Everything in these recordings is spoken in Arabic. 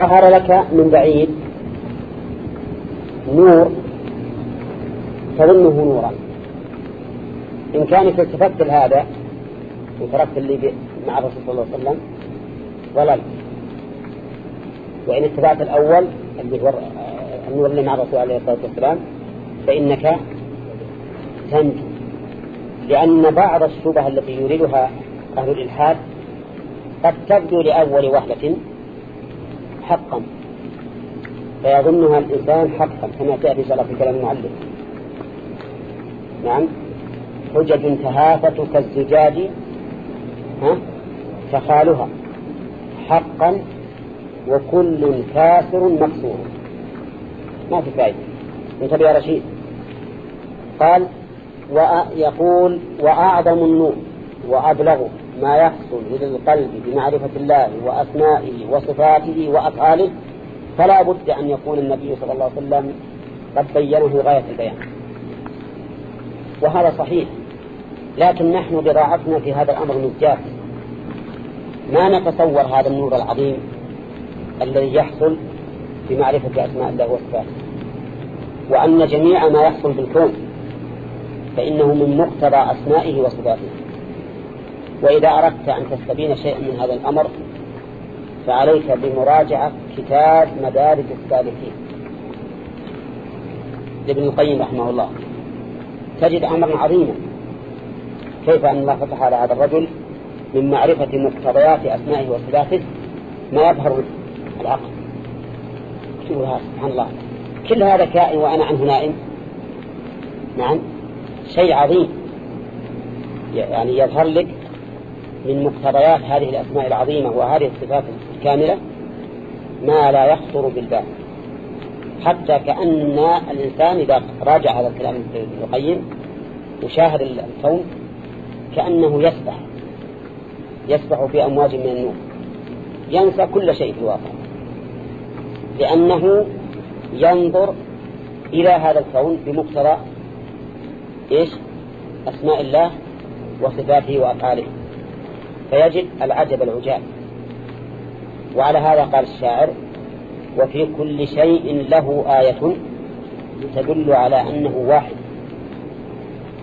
ظهر لك من بعيد نور تظنه نورا. إن كانت التفت لهذا وتركت اللي مع الرسول صلى الله عليه وسلم ضللت وإن اتبعت الأول اللي هو النور اللي مع الرسول عليه الصلاة والسلام فإنك تنجو. لأن بعض الشبه التي يريدها أهل الإلحاد قد تبدو لأول وهلة حقا. فيظنها الإنسان حقا كما تأتي صلى في كلام المعلم. نعم. حجج تهافت كالزجاج ها تخالها حقا وكل كاسر مكسور. ما في فائدة. انتبه يا رشيد. قال ويقول وأعظم النور وأبلغ ما يحصل للقلب بمعرفة الله وأسمائه وصفاته وأفعاله فلا بد أن يكون النبي صلى الله عليه وسلم قد بينه غاية البيان. وهذا صحيح لكن نحن بضاعتنا في هذا الأمر نجاح ما نتصور هذا النور العظيم الذي يحصل في معرفة أسماء الله وصفاته. وأن جميع ما يحصل بالكون فإنه من مقتضى أسمائه وصفاته. وإذا أردت أن تستبين شيئا من هذا الأمر فعليك بمراجعة كتاب مدارج السالكين. لابن القيم رحمه الله. تجد أمرا عظيما. كيف أن الله فتح على هذا الرجل من معرفة مقتضيات أسمائه وصفاته ما يظهر العقل. شوف هذا سبحان الله. كل هذا كائن وأنا عنه نائم. نعم. شيء عظيم. يعني يظهر لك من مقتضيات هذه الأسماء العظيمة وهذه الصفات الكاملة ما لا يخطر بالبال. حتى كأن الإنسان إذا راجع هذا الكلام ابن القيم وشاهد الكون كأنه يسبح يسبح في أمواج من النور. ينسى كل شيء في الواقع. لأنه ينظر إلى هذا الكون بمقتضى إيش؟ أسماء الله وصفاته وأفعاله. فيجد العجب العجاب. وعلى هذا قال الشاعر وفي كل شيء له آية تدل على أنه واحد.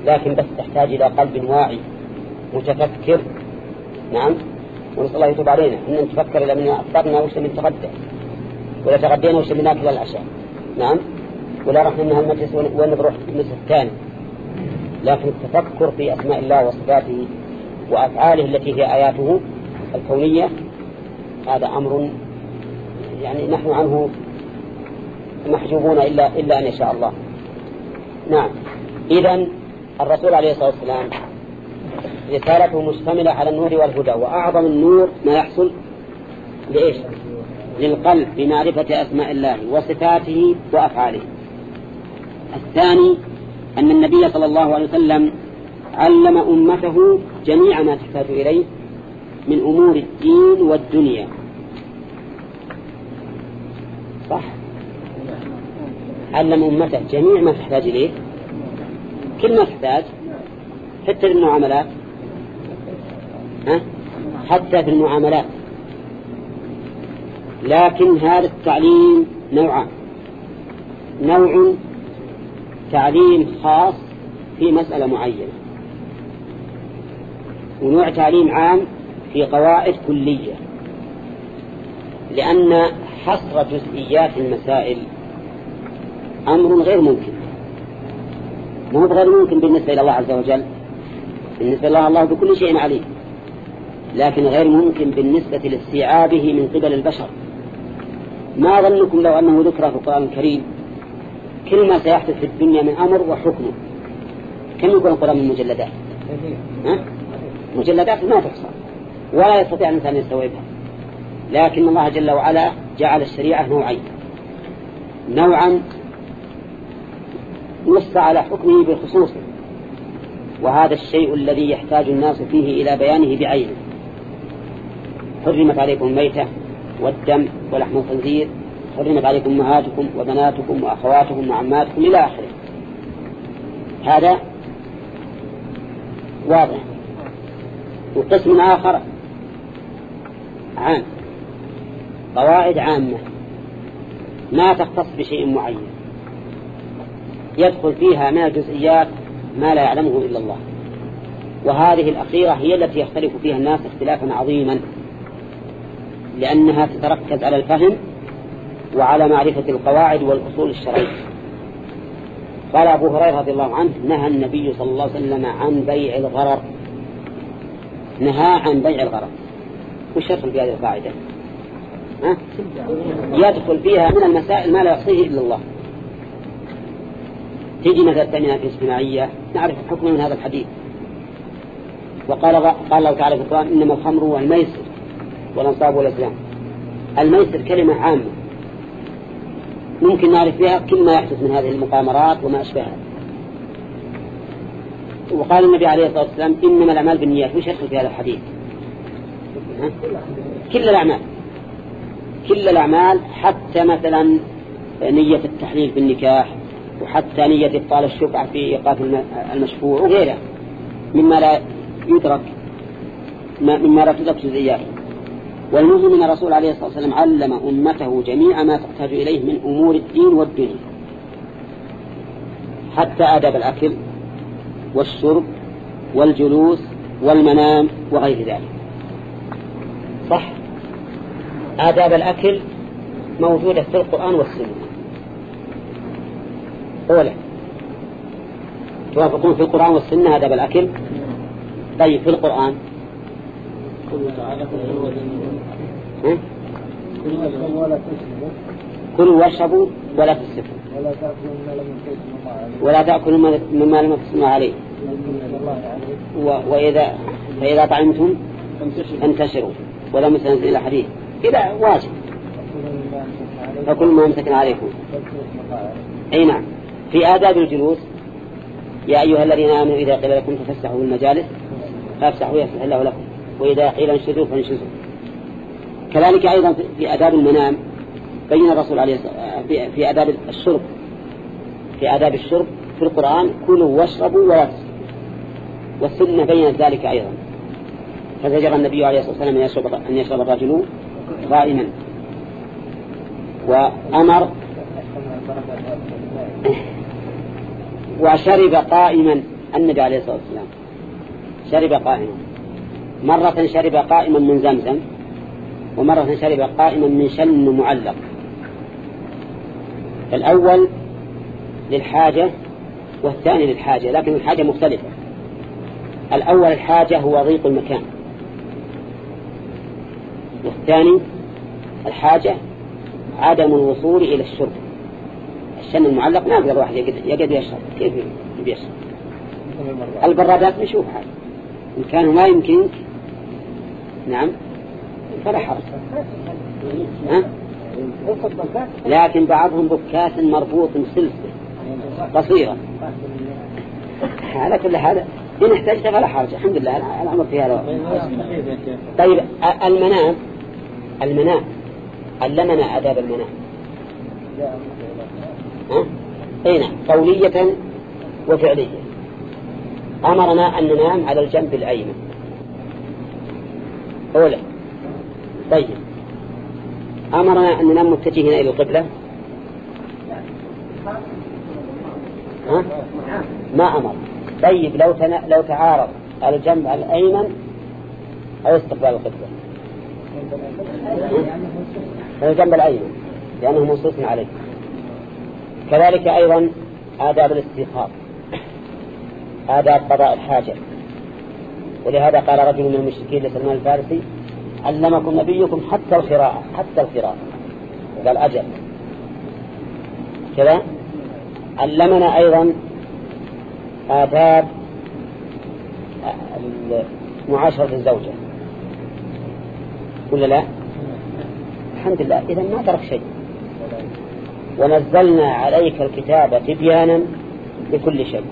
لكن بس تحتاج إلى قلب واعي متفكر. نعم؟ ونسأل الله يتوب علينا. إن نتفكر لما أفطرنا وش من تغدى. ولا تغدينا وش من ناكل العشاء. نعم؟ ولا رحنا منها المجلس وين نروح المجلس الثاني. لكن التفكر في أسماء الله وصفاته وأفعاله التي هي آياته الكونية هذا أمر يعني نحن عنه محجوبون إلا, إلا أن يشاء الله. نعم. إذا الرسول عليه الصلاة والسلام رسالته مشتملة على النور والهدى وأعظم النور ما يحصل لإيش للقلب بمعرفة أسماء الله وصفاته وأفعاله. الثاني أن النبي صلى الله عليه وسلم علم أمته جميع ما تحتاج إليه من أمور الدين والدنيا. صح؟ علم أمته جميع ما تحتاج إليه. كل ما تحتاج. حتى في المعاملات. ها؟ حتى في المعاملات. لكن هذا التعليم نوعان. نوع تعليم خاص في مسألة معينة. ونوع تعليم عام في قواعد كلية لأن حصر جزئيات المسائل أمر غير ممكن. ما هو غير ممكن بالنسبة إلى الله عز وجل؟ بالنسبة إلى الله بكل شيء عليم لكن غير ممكن بالنسبة لاستيعابه من قبل البشر. ما ظنكم لو أنه ذكر في القرآن الكريم كل ما سيحدث في الدنيا من أمر وحكمه؟ كم يكون القرآن من مجلدات؟ مجلدات ما تحصى ولا يستطيع الإنسان يستوعبها. لكن الله جل وعلا جعل الشريعة نوعين. نوعا نص على حكمه بخصوصه وهذا الشيء الذي يحتاج الناس فيه إلى بيانه بعينه. حرمت عليكم الميتة والدم ولحم الخنزير حرمت عليكم أمهاتكم وبناتكم وأخواتكم وعماتكم إلى آخره. هذا واضح. وقسم آخر. عام. قواعد عامة. ما تختص بشيء معين. يدخل فيها من الجزئيات ما لا يعلمه إلا الله. وهذه الأخيرة هي التي يختلف فيها الناس اختلافا عظيما. لأنها تتركز على الفهم وعلى معرفة القواعد والأصول الشرعية. قال أبو هريرة رضي الله عنه نهى النبي صلى الله عليه وسلم عن بيع الغرر. نهى عن بيع الغرر وش يدخل في هذه القاعدة؟ يدخل فيها من المسائل ما لا يحصيه إلا الله. تيجي مثلا في اجتماعية نعرف الحكم من هذا الحديث. وقال قال الله تعالى في القرآن إنما الخمر والميسر والأنصاب والأسلام الميسر كلمة عامة. ممكن نعرف فيها كل ما يحدث من هذه المقامرات وما أشبهها. وقال النبي عليه الصلاة والسلام إنما الأعمال بالنيات. وش يدخل في هذا الحديث؟ كل الأعمال. كل الأعمال حتى مثلا نية التحليل بالنكاح وحتى نية إبطال الشفعة في إيقاف المشفوع وغيره مما لا يدرك مما لا تدرك جزئياته والمهم أن الرسول عليه الصلاة والسلام علم أمته جميع ما تحتاج إليه من أمور الدين والدنيا. حتى آداب الأكل والشرب والجلوس والمنام وغير ذلك. صح؟ آداب الأكل موجودة في القرآن والسنة. أولا توافقون في القرآن والسنة آداب الأكل؟ طيب في القرآن؟ كلوا واشربوا ولا تسرفوا ولا تأكلوا مما لم تسمع عليه. وإذا فإذا طعمتم انتشروا ولا مثلا إلى حديث. إذا واجب. فكل ما امسكنا عليكم. أي نعم. في آداب الجلوس يا أيها الذين آمنوا إذا قيل لكم تفسحوا المجالس فافسحوا يفسح الله لكم. وإذا قيل انشزوا فانشزوا كذلك أيضا في آداب المنام. بين الرسول عليه في آداب الشرب في آداب الشرب في القرآن كلوا واشربوا ولا والسنة بينت ذلك أيضا. فزجر النبي عليه الصلاة والسلام أن يشرب, أن يشرب الرجل قائما وأمر وشرب قائما النبي عليه الصلاة والسلام. شرب قائما. مرة شرب قائما من زمزم ومرة شرب قائما من شن معلق. الأول للحاجة والثاني للحاجة لكن الحاجة مختلفة. الأول الحاجة هو ضيق المكان. والثاني الحاجة عدم الوصول إلى الشرب. الشن المعلق ما يقدر واحد يقدر يشرب. كيف يشرب؟ البرادات نشوف هذا إن كانوا ما يمكنك نعم. فلا حرج. لكن بعضهم بكاس مربوط بسلسلة. قصيرة على كل هذا إن احتجت فلا حرج. الحمد لله الأمر في هذا طيب المنام المنام علمنا أداب المنام؟ أي نعم قولية وفعلية. أمرنا أن ننام على الجنب الأيمن. أولا. طيب. أمرنا أن ننام متجهين إلى القبلة؟ ها؟ ما أمر. طيب لو تنا... لو تعارض الجنب الأيمن أو استقبال القبلة. الجنب الأيمن لأنه منصوص عليه. كذلك أيضا آداب الاستيقاظ. آداب قضاء الحاجة. ولهذا قال رجل من المشركين لسلمان الفارسي علمكم نبيكم حتى القراءة حتى القراءة. قال أجل. كذا؟ علمنا أيضا آداب معاشرة الزوجة ولا لا؟ الحمد لله. إذا ما ترك شيء. ونزلنا عليك الكتاب تبيانا لكل شيء.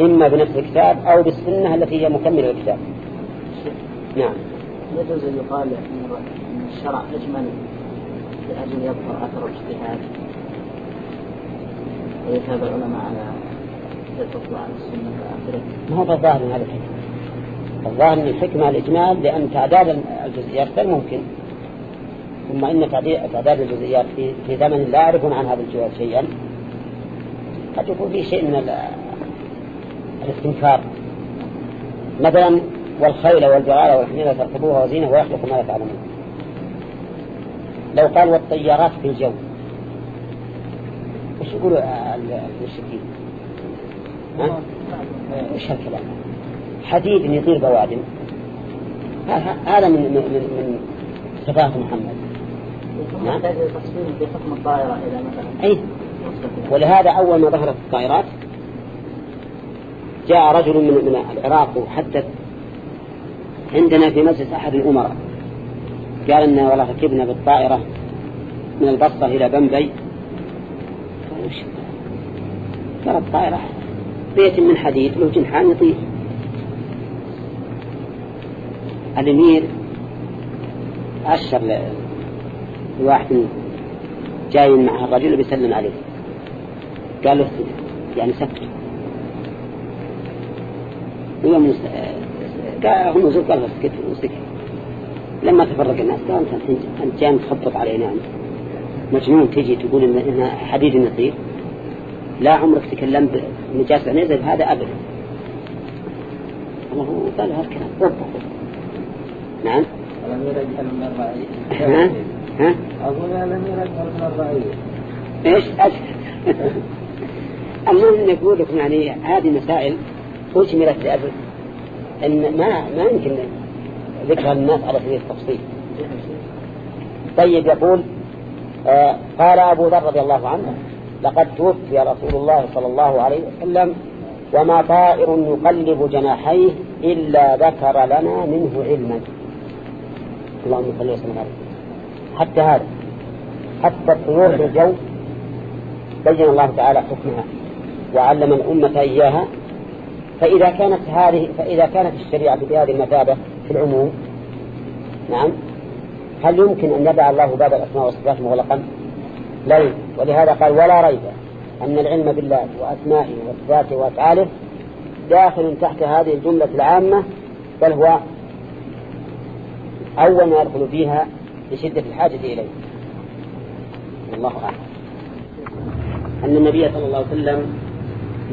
إما بنفس الكتاب أو بالسنة التي هي مكملة للكتاب. نعم. يجوز أن يقال أن الشرع أجمل لأجل يظهر أثر الاجتهاد. ويتابع العلماء على تطلع على السنة وآخره. ما هو الظاهر من هذا الحكم؟ الظاهر من الحكمة الإجمال لأن تعداد الجزئيات غير ممكن. ثم إن تعداد الجزئيات في, في زمن لا يعرفون عن هذا الجواب شيئا. قد يكون فيه شيء من الاستنكار. مثلا والخيل والجرال والحميرة تركبوها وزينة ويخلق ما لا تعلمون لو قال والطيارات في الجو وش يقولوا المشركين؟ وش هالكلام؟ حديد يطير بوادم. هذا من من من صفات محمد. نعم. بحكم الطائرة إذا مثلا أي ولهذا أول ما ظهرت الطائرات جاء رجل من من العراق وحدث عندنا في مجلس أحد الأمراء. قال إن والله ركبنا بالطائرة من البصرة إلى بمبي. قال الطائرة بيت من حديد له جنحان يطير. الأمير أشر لواحد جاي مع الرجل بيسلم عليه. قال له يعني سكت. هو من هم زوج قال سكت وسكت. لما تفرق الناس قال أنت أنت جاي تخطط علينا. انت مجنون تجي تقول ان إن حديد يطير لا عمرك تكلمت نجاسة نزل هذا أبدا. الله قال هالكلام وضح نعم. ولم يرجع من الرأي ها؟ ها؟ أقول لم يرجع من الرأي إيش؟ المهم نقول لكم يعني هذه مسائل. أجملت لأجل أن ما ما يمكن ذكر الناس على سبيل التفصيل. طيب يقول آه قال أبو ذر رضي الله عنه لقد توفي رسول الله صلى الله عليه وسلم وما طائر يقلب جناحيه إلا ذكر لنا منه علما. اللهم صل وسلم عليه. حتى هذا حتى الطيور في الجو بين الله تعالى حكمها وعلم الأمة إياها فإذا كانت هذه فإذا كانت الشريعة بهذه المثابة في العموم نعم هل يمكن أن يدع الله باب الأسماء والصفات مغلقا؟ لا يمكن ولهذا قال ولا ريب أن العلم بالله وأسمائه وصفاته وأفعاله داخل تحت هذه الجملة العامة بل هو أول ما يدخل فيها لشدة الحاجة إليه. والله أعلم. أن النبي صلى الله عليه وسلم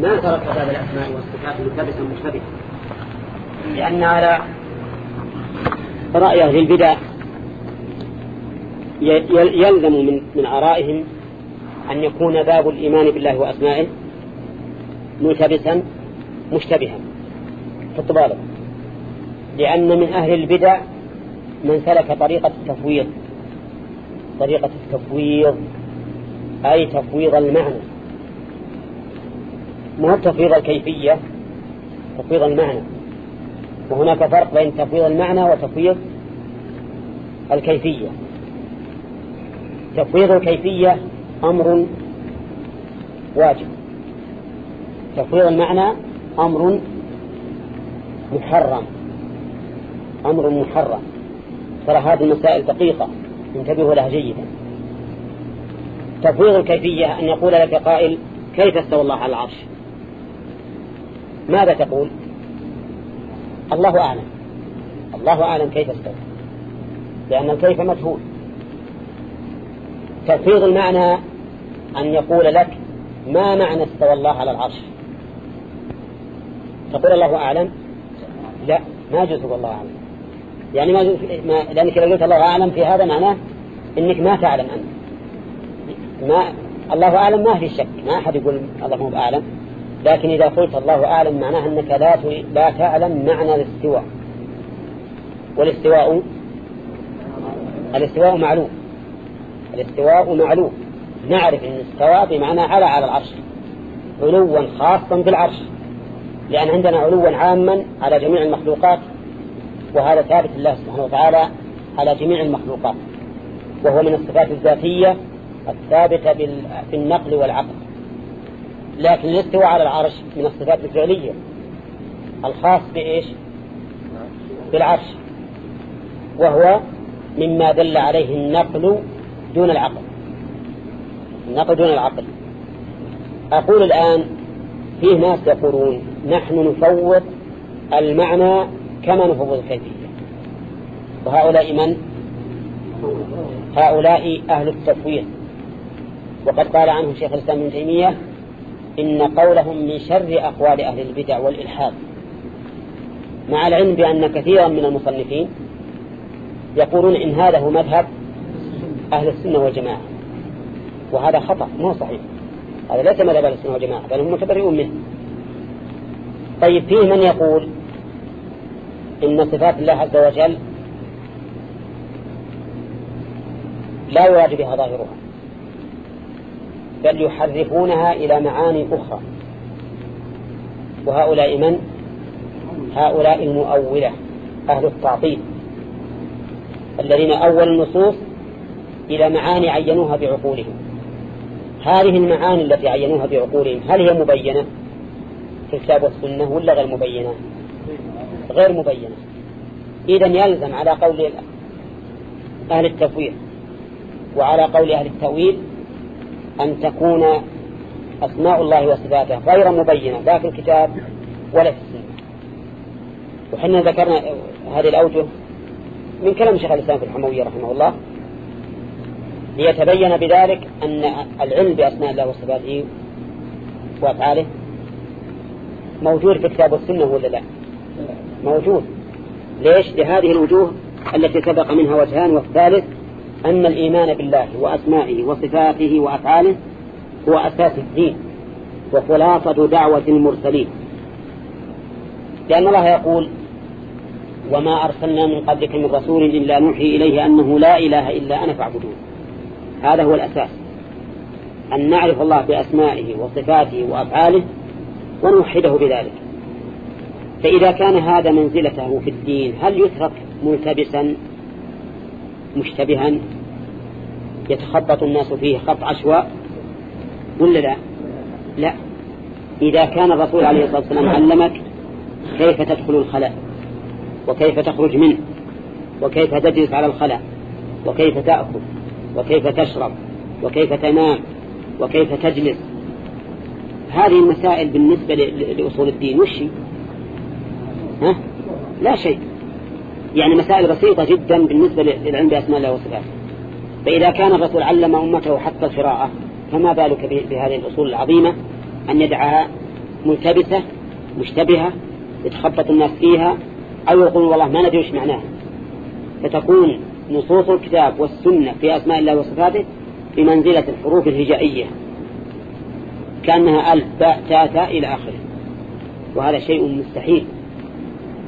ما ترك باب الأسماء والصفات ملتبسا مشتبها لأن على رأي أهل البدع يلزم من من آرائهم أن يكون باب الإيمان بالله وأسمائه ملتبسا مشتبها حط بالك لأن من أهل البدع من سلك طريقة التفويض. طريقة التفويض أي تفويض المعنى. مو تفويض الكيفية تفويض المعنى. وهناك فرق بين تفويض المعنى وتفويض الكيفية. تفويض الكيفية أمر واجب. تفويض المعنى أمر محرم. أمر محرم. ترى هذه المسائل دقيقة. انتبهوا لها جيدا. تفويض الكيفية أن يقول لك قائل كيف استوى الله على العرش؟ ماذا تقول؟ الله أعلم. الله أعلم كيف استوى. لأن الكيف مجهول. تفويض المعنى أن يقول لك ما معنى استوى الله على العرش. تقول الله أعلم؟ لا ما جزء الله أعلم. يعني ما, ما لأنك لو قلت الله أعلم في هذا معناه إنك ما تعلم أنت. ما الله أعلم ما في شك. ما أحد يقول الله مو أعلم. لكن إذا قلت الله أعلم معناه أنك لا لا تعلم معنى الاستواء. والاستواء الاستواء معلوم. الاستواء معلوم. نعرف أن استوى بمعنى على على العرش. علوا خاصا بالعرش. لأن عندنا علوا عاما على جميع المخلوقات وهذا ثابت الله سبحانه وتعالى على جميع المخلوقات. وهو من الصفات الذاتية الثابتة بالنقل والعقل. لكن الاستواء على العرش من الصفات الفعلية. الخاص بإيش؟ بالعرش. وهو مما دل عليه النقل دون العقل. النقل دون العقل. أقول الآن فيه ناس يقولون نحن نفوض المعنى كما نفوض الكيفية. وهؤلاء من؟ هؤلاء أهل التفويض. وقد قال عنهم شيخ الإسلام ابن تيمية إن قولهم من شر أقوال أهل البدع والإلحاد. مع العلم بأن كثيرا من المصنفين يقولون إن هذا هو مذهب أهل السنة والجماعة. وهذا خطأ مو صحيح. هذا ليس مذهب أهل السنة والجماعة بل هم متبرئون منه. طيب فيه من يقول إن صفات الله عز وجل لا يراد بها ظاهرها. بل يحرفونها إلى معاني أخرى. وهؤلاء من؟ هؤلاء المؤولة أهل التعطيل الذين أول النصوص إلى معاني عينوها بعقولهم. هذه المعاني التي عينوها بعقولهم هل هي مبينة؟ في الكتاب والسنة ولا غير مبينة؟ غير مبينة. إذا يلزم على قول أهل التفويض وعلى قول أهل التأويل أن تكون أسماء الله وصفاته غير مبينة لا في الكتاب ولا في السنة. وحنا ذكرنا هذه الأوجه من كلام شيخ الإسلام في الحموية رحمه الله ليتبين بذلك أن العلم بأسماء الله وصفاته وأفعاله موجود في كتاب السنة ولا لا؟ موجود. ليش؟ لهذه الوجوه التي سبق منها وجهان والثالث أن الإيمان بالله وأسمائه وصفاته وأفعاله هو أساس الدين وخلاصة دعوة المرسلين. لأن الله يقول وما أرسلنا من قبلك من رسول إلا نوحي إليه أنه لا إله إلا أنا فاعبدون. هذا هو الأساس. أن نعرف الله بأسمائه وصفاته وأفعاله ونوحده بذلك. فإذا كان هذا منزلته في الدين هل يترك ملتبسا؟ مشتبها يتخبط الناس فيه خط عشواء ولا لا؟ لا. إذا كان الرسول عليه الصلاة والسلام علمك كيف تدخل الخلاء وكيف تخرج منه وكيف تجلس على الخلاء وكيف تأكل وكيف تشرب وكيف تنام وكيف تجلس. هذه المسائل بالنسبة لأصول الدين وش ها؟ لا شيء. يعني مسائل بسيطة جدا بالنسبة للعلم بأسماء الله وصفاته. فإذا كان الرسول علم أمته حتى القراءة فما بالك بهذه الأصول العظيمة أن يدعها ملتبسة مشتبهة يتخبط الناس فيها أو يقول والله ما ندري وش معناها. فتكون نصوص الكتاب والسنة في أسماء الله وصفاته بمنزلة الحروف الهجائية كأنها ألف باء تاء تاء إلى آخره. وهذا شيء مستحيل.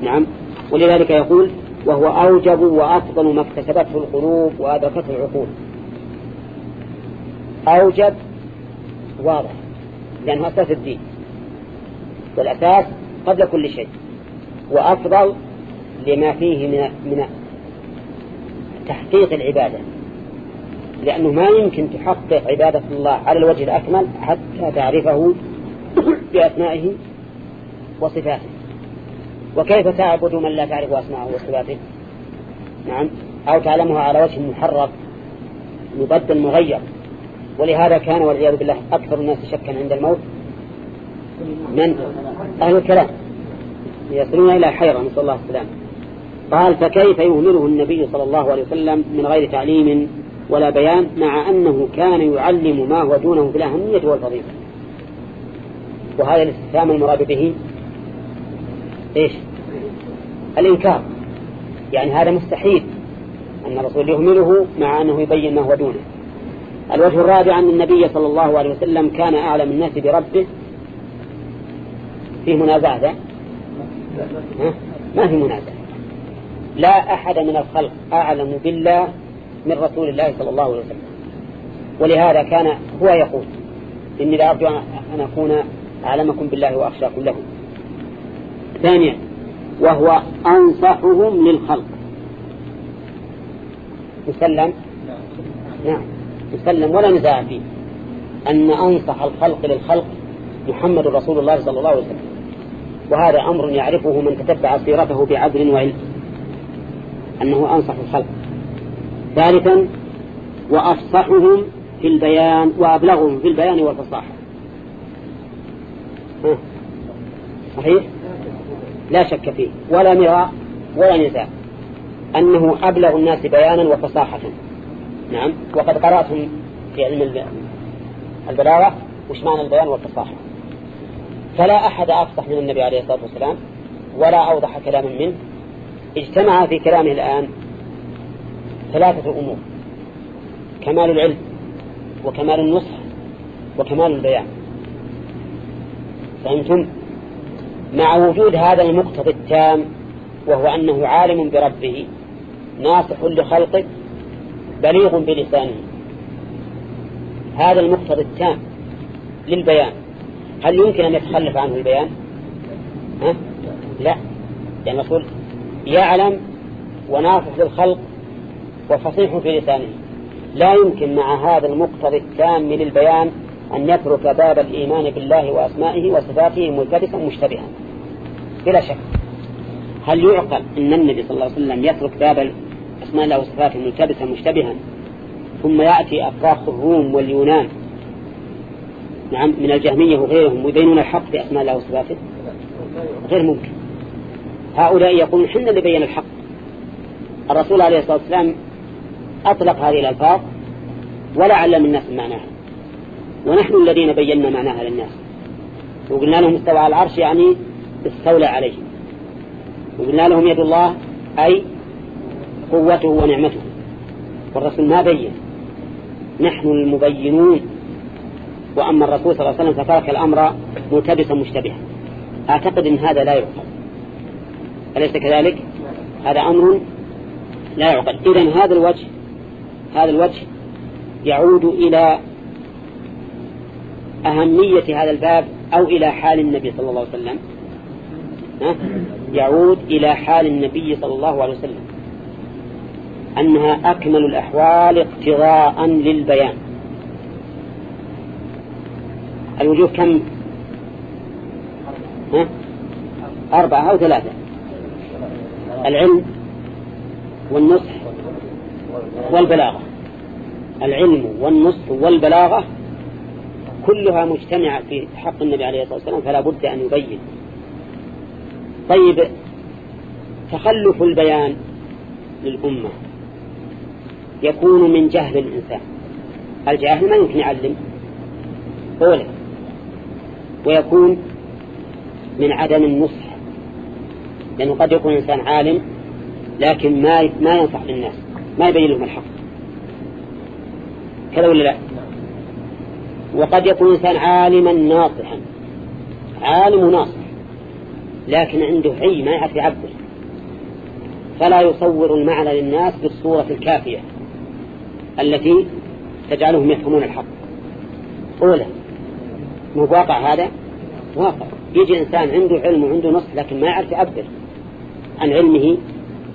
نعم. ولذلك يقول وهو أوجب وأفضل ما اكتسبته القلوب وأدركته العقول. أوجب واضح لأنه أساس الدين. والأساس قبل كل شيء. وأفضل لما فيه من من تحقيق العبادة. لأنه ما يمكن تحقق عبادة الله على الوجه الأكمل حتى تعرفه بأسمائه وصفاته. وكيف تعبد من لا تعرف أسماءه وصفاته؟ نعم. أو تعلمها على وجه محرف مبدل مغير. ولهذا كان والعياذ بالله أكثر الناس شكا عند الموت. من؟ أهل الكلام. يصلون إلى حيرة نسأل الله السلامة قال فكيف يهمله النبي صلى الله عليه وسلم من غير تعليم ولا بيان مع أنه كان يعلم ما هو دونه في الأهمية والفضيلة؟ وهذا الاستفهام المراد به إيش؟ الإنكار. يعني هذا مستحيل أن الرسول يهمله مع أنه يبين ما هو دونه. الوجه الرابع أن النبي صلى الله عليه وسلم كان أعلم الناس بربه. في منازعة ما في منازعة. لا أحد من الخلق أعلم بالله من رسول الله صلى الله عليه وسلم. ولهذا كان هو يقول إني لا أرجو أن أكون أعلمكم بالله وأخشاكم له. ثانيا وهو أنصحهم للخلق. يسلم؟ نعم. يسلم ولا نزاع فيه. أن أنصح الخلق للخلق محمد رسول الله صلى الله عليه وسلم. وهذا أمر يعرفه من تتبع سيرته بعدل وعلم. أنه أنصح الخلق. ثالثا وأفصحهم في البيان وأبلغهم في البيان والفصاحة. صحيح؟ لا شك فيه ولا مراء ولا نزاع. أنه أبلغ الناس بيانا وفصاحة. نعم وقد قرأتم في علم البلاغة وش معنى البيان والفصاحة. فلا أحد أفصح من النبي عليه الصلاة والسلام ولا أوضح كلاما منه. اجتمع في كلامه الآن ثلاثة أمور كمال العلم وكمال النصح وكمال البيان. فهمتم؟ مع وجود هذا المقتضى التام وهو أنه عالم بربه ناصح لخلقه بليغ بلسانه. هذا المقتضى التام للبيان. هل يمكن أن يتخلف عنه البيان؟ ها؟ لا. يعني المفروض يعلم وناصح للخلق وفصيح في لسانه. لا يمكن مع هذا المقتضى التام للبيان أن يترك باب الإيمان بالله وأسمائه وصفاته ملتبسا مشتبها. بلا شك. هل يعقل أن النبي صلى الله عليه وسلم يترك باب أسماء الله وصفاته ملتبسا مشتبها؟ ثم يأتي أفراخ الروم واليونان. نعم من الجهمية وغيرهم ويبينون الحق في أسماء الله وصفاته؟ غير ممكن. هؤلاء يقولون حنا اللي بين الحق. الرسول عليه الصلاة والسلام أطلق هذه الألفاظ ولا علم الناس معناها. ونحن الذين بينا معناها للناس. وقلنا لهم استوى على العرش يعني استولى عليه وقلنا لهم يد الله أي قوته ونعمته. والرسول ما بين. نحن المبينون. وأما الرسول صلى الله عليه وسلم فترك الأمر ملتبسا مشتبها. أعتقد أن هذا لا يعقل. أليس كذلك؟ هذا أمر لا يعقل. إذن هذا الوجه هذا الوجه يعود إلى أهمية هذا الباب أو إلى حال النبي صلى الله عليه وسلم. يعود إلى حال النبي صلى الله عليه وسلم. أنها أكمل الأحوال اقتضاء للبيان. الوجوه كم؟ ها؟ أربعة أو ثلاثة. العلم والنصح والبلاغة. العلم والنصح والبلاغة كلها مجتمعة في حق النبي عليه الصلاة والسلام فلا بد أن يبين. طيب تخلف البيان للأمة يكون من جهل الإنسان. الجاهل ما يمكن يعلم أولا ويكون من عدم النصح لأنه قد يكون إنسان عالم لكن ما ما ينصح للناس ما يبين لهم الحق. كذا ولا لا؟ وقد يكون إنسان عالما ناصحا. عالم ناصح. لكن عنده عي ما يعرف يعبر. فلا يصور المعنى للناس بالصورة الكافية التي تجعلهم يفهمون الحق. أولا مو واقع هذا؟ واقع. يجي إنسان عنده علم وعنده نص لكن ما يعرف يعبر عن علمه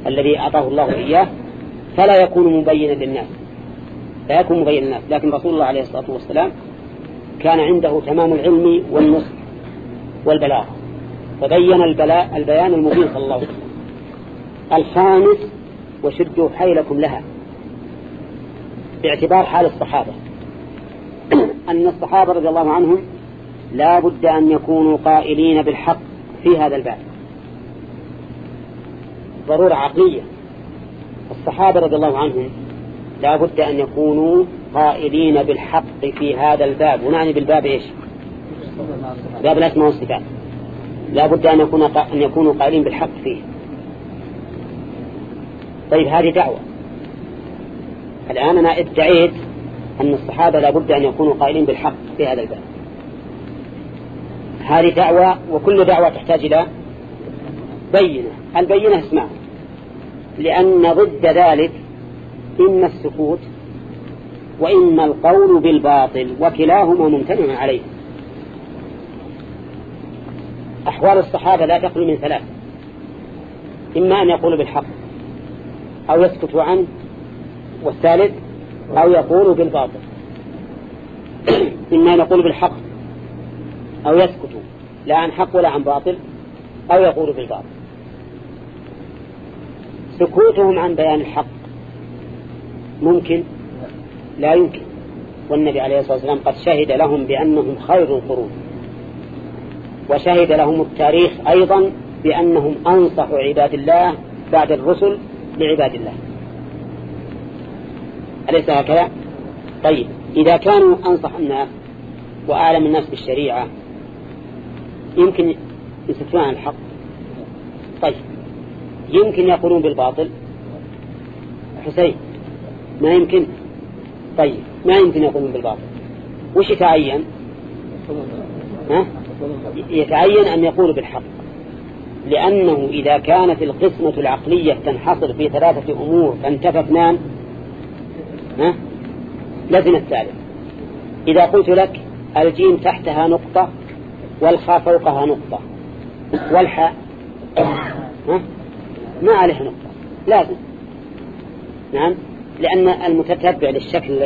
الذي أعطاه الله إياه فلا يكون مبينا للناس. لا يكون مبينا للناس. لكن رسول الله عليه الصلاة والسلام كان عنده تمام العلم والنص والبلاغ. فبين البلاء البيان المبين صلى الله عليه الخامس وشدوا حيلكم لها. باعتبار حال الصحابة. أن الصحابة رضي الله عنهم لا بد أن يكونوا قائلين بالحق في هذا الباب. ضرورة عقلية. الصحابة رضي الله عنهم لا بد أن يكونوا قائلين بالحق في هذا الباب. ونعني بالباب إيش؟ باب الأسماء والصفات. لا بد أن, يكون أن يكونوا قائلين بالحق فيه. طيب هذه دعوة. الآن أنا ادعيت أن الصحابة لا بد أن يكونوا قائلين بالحق في هذا الباب. هذه دعوة وكل دعوة تحتاج إلى بينة. البينة اسمع لأن ضد ذلك إما السكوت وإما القول بالباطل وكلاهما ممتنع عليه. أحوال الصحابة لا تخلو من ثلاث إما أن يقولوا بالحق أو يسكتوا عنه والثالث أو يقولوا بالباطل. إما أن يقولوا بالحق أو يسكتوا لا عن حق ولا عن باطل أو يقولوا بالباطل. سكوتهم عن بيان الحق. ممكن؟ لا يمكن. والنبي عليه الصلاة والسلام قد شهد لهم بأنهم خير القرون. وشهد لهم التاريخ أيضا بأنهم أنصح عباد الله بعد الرسل لعباد الله. أليس هكذا؟ طيب إذا كانوا أنصح الناس وأعلم الناس بالشريعة يمكن يستفون الحق؟ طيب يمكن يقولون بالباطل؟ حسين ما يمكن؟ طيب ما يمكن يقولون بالباطل. وش يتعين؟ ها؟ يتعين أن يقولوا بالحق. لأنه إذا كانت القسمة العقلية تنحصر في ثلاثة أمور فانتفى اثنان ها؟ لازم الثالث. إذا قلت لك الجيم تحتها نقطة والخاء فوقها نقطة والحاء؟ ما عليها نقطة. لازم. نعم؟ لأن المتتبع للشكل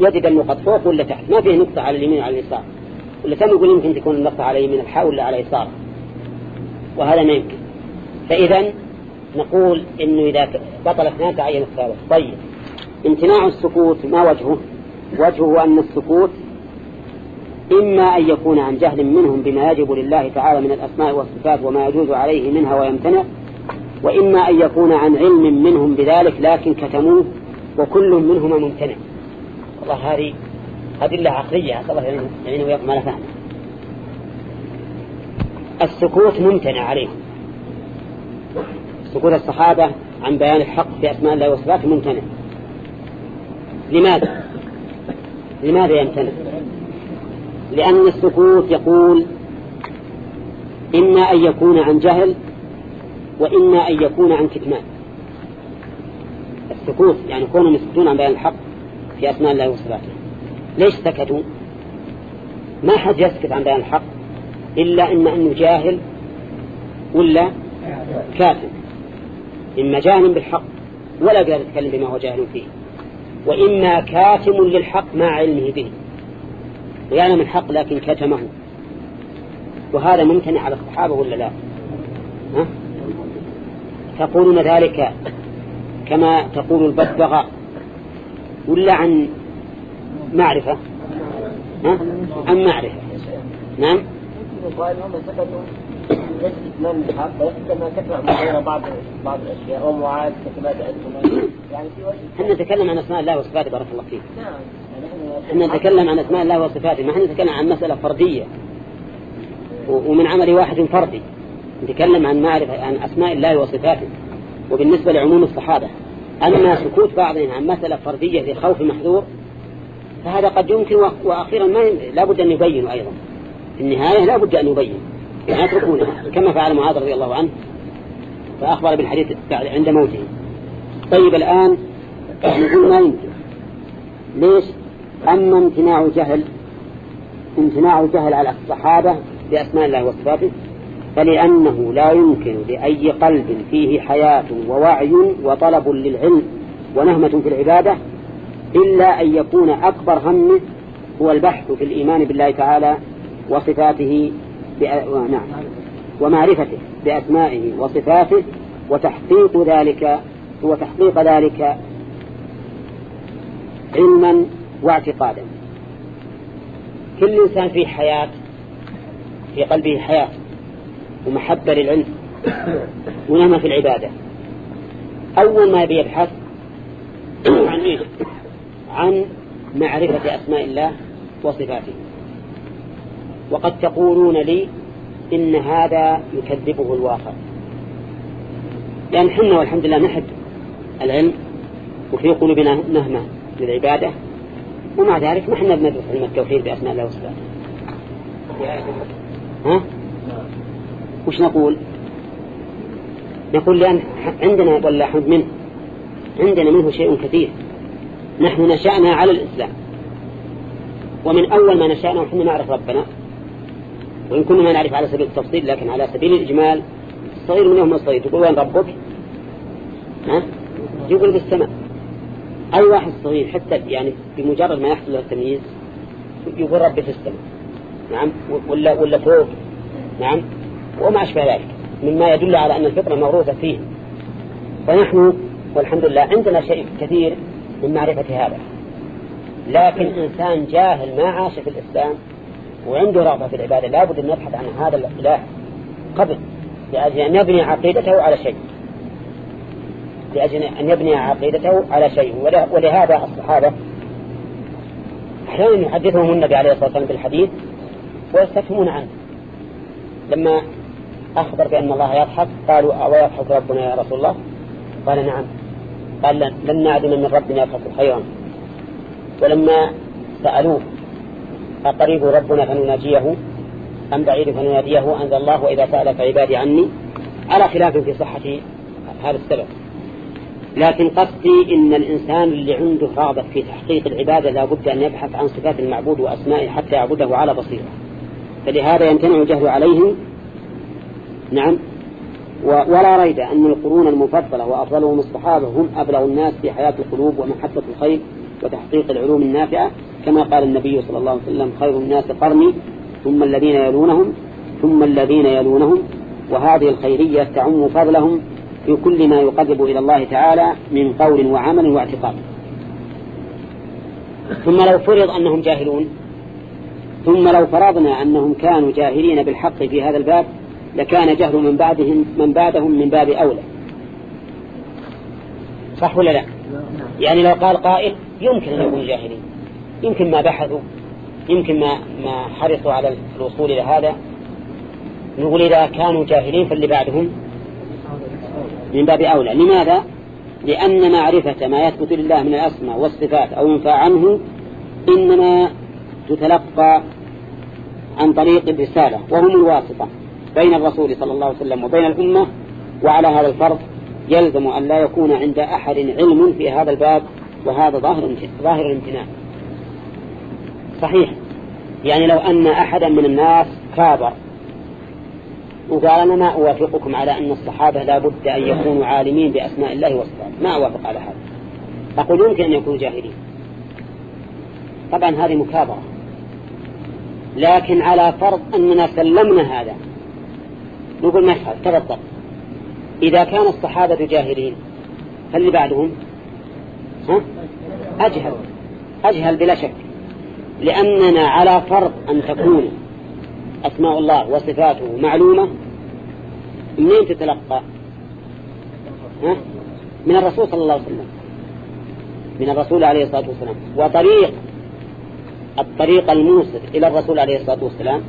يجد النقط فوق ولا تحت. ما فيه نقطة على اليمين وعلى اليسار. ولا تم يقول يمكن تكون النقطة على يمين الحاء ولا على يسار وهذا ما يمكن. فإذا نقول إنه إذا بطل اثنان تعين الثالث. طيب. امتناع السكوت ما وجهه؟ وجهه أن السكوت إما أن يكون عن جهل منهم بما يجب لله تعالى من الأسماء والصفات وما يجوز عليه منها ويمتنع وإما أن يكون عن علم منهم بذلك لكن كتموه وكل منهما ممتنع. والله هذه أدلة عقلية الله يعني ويقم على فهم. السكوت ممتنع عليهم. سكوت الصحابة عن بيان الحق في أسماء الله وصفاته ممتنع. لماذا؟ لماذا يمتنع؟ لأن السكوت يقول إما أن يكون عن جهل وإما أن يكون عن كتمان. السكوت يعني كونهم يسكتون عن بيان الحق في أسماء الله وصفاته. ليش سكتوا؟ ما حد يسكت عن بيان الحق إلا إما أنه جاهل ولا كاتم إما جاهل بالحق ولا قادر يتكلم بما هو جاهل فيه. وإما كاتم للحق مع علمه به. ويعلم الحق لكن كتمه. وهذا ممتنع على الصحابة ولا لا؟ ها؟ تقولون ذلك كما تقول الببغاء ولا عن معرفة؟ ها؟ عن معرفة. نعم؟ من الحق كما كتب بعض بعض الاشياء ومعاد كتبات يعني في وجه إحنا نتكلم عن أسماء الله وصفاته؟ بارك الله فيك. نعم إحنا نتكلم عن أسماء الله وصفاته؟ ما إحنا نتكلم عن مسألة فردية ومن عمل واحد فردي. نتكلم عن معرفة عن أسماء الله وصفاته. وبالنسبة لعموم الصحابة أما سكوت بعضهم عن مسألة فردية لخوف محذور فهذا قد يمكن وأخيرا ما لا بد أن يبين أيضا. في النهاية لا بد أن يبين يعني يتركونه كما فعل معاذ رضي الله عنه فأخبر بالحديث عند موته. طيب الآن نقول ما يمكن؟ ليش أما امتناع جهل امتناع جهل على الصحابة بأسماء الله وصفاته؟ فلأنه لا يمكن لأي قلب فيه حياة ووعي وطلب للعلم ونهمة في العبادة إلا أن يكون أكبر همه هو البحث في الإيمان بالله تعالى وصفاته نعم. ومعرفته بأسمائه وصفاته وتحقيق ذلك هو تحقيق ذلك علما واعتقادا. كل إنسان فيه حياة في قلبه حياة. ومحبة للعلم ونهمة في العبادة. أول ما بيبحث عن إيه؟ عن معرفة أسماء الله وصفاته. وقد تقولون لي إن هذا يكذبه الواقع. لأن حنا والحمد لله نحب العلم وفي قلوبنا نهمة للعبادة. ومع ذلك ما إحنا بندرس علم التوحيد بأسماء الله وصفاته. ها؟ وش نقول؟ نقول لأن عندنا ولا حد منه. عندنا منه شيء كثير. نحن نشأنا على الإسلام. ومن أول ما نشأنا ونحن نعرف ربنا وإن كنا ما نعرف على سبيل التفصيل لكن على سبيل الإجمال الصغير منهم الصغير. تقول وين ربك؟ ها؟ يقول بالسماء. أي واحد صغير حتى يعني بمجرد ما يحصل له التمييز يقول ربي في السماء. نعم؟ ولا ولا فوق؟ نعم؟ وما أشبه ذلك مما يدل على أن الفطرة موروثة فيه. فنحن والحمد لله عندنا شيء كثير من معرفة هذا. لكن إنسان جاهل ما عاش في الإسلام وعنده رغبة في العبادة لابد أن يبحث عن هذا الإله قبل لأجل أن يبني عقيدته على شيء. لأجل أن يبني عقيدته على شيء. ولهذا الصحابة أحيانا يحدثهم النبي عليه الصلاة والسلام بالحديث ويستفهمون عنه. لما أخبر بأن الله يضحك. قالوا أو يضحك ربنا يا رسول الله؟ قال نعم. قال لن نعدم من ربنا يضحك خيرا. ولما سألوه أقريب ربنا فنناجيه؟ أم بعيد فنناديه؟ أنزل الله وإذا سألك عبادي عني؟ على خلاف في صحة هذا السبب. لكن قصدي إن الإنسان اللي عنده رغبة في تحقيق العبادة لابد أن يبحث عن صفات المعبود وأسمائه حتى يعبده على بصيرة. فلهذا يمتنع الجهل عليه نعم. ولا ريب أن القرون المفضلة وأفضلهم الصحابة هم أبلغ الناس في حياة القلوب ومحبة الخير وتحقيق العلوم النافعة. كما قال النبي صلى الله عليه وسلم خير الناس قرني ثم الذين يلونهم ثم الذين يلونهم. وهذه الخيرية تعم فضلهم في كل ما يقرب إلى الله تعالى من قول وعمل واعتقاد. ثم لو فرض أنهم جاهلون ثم لو فرضنا أنهم كانوا جاهلين بالحق في هذا الباب لكان جهل من بعدهم من بعدهم من باب أولى. صح ولا لا؟ يعني لو قال قائل يمكن أن يكونوا جاهلين. يمكن ما بحثوا يمكن ما ما حرصوا على الوصول إلى هذا. نقول إذا كانوا جاهلين فاللي بعدهم من باب أولى. لماذا؟ لأن معرفة ما يثبت لله من الأسماء والصفات أو ينفع عنه إنما تتلقى عن طريق الرسالة وهم الواسطة. بين الرسول صلى الله عليه وسلم وبين الأمة وعلى هذا الفرض يلزم أن لا يكون عند أحد علم في هذا الباب وهذا ظاهر ظاهر الامتناع. صحيح. يعني لو أن أحدا من الناس كابر وقال أنا ما أوافقكم على أن الصحابة لا بد أن يكونوا عالمين بأسماء الله وصفاته. ما أوافق على هذا. أقول يمكن أن يكونوا جاهلين. طبعا هذه مكابرة. لكن على فرض أننا سلمنا هذا. نقول ما تفضل. إذا كان الصحابة جاهلين فاللي بعدهم ها؟ أجهل. أجهل بلا شك. لأننا على فرض أن تكون أسماء الله وصفاته معلومة منين تتلقى؟ ها؟ من الرسول صلى الله عليه وسلم. من الرسول عليه الصلاة والسلام. وطريق الطريق الموصل إلى الرسول عليه الصلاة والسلام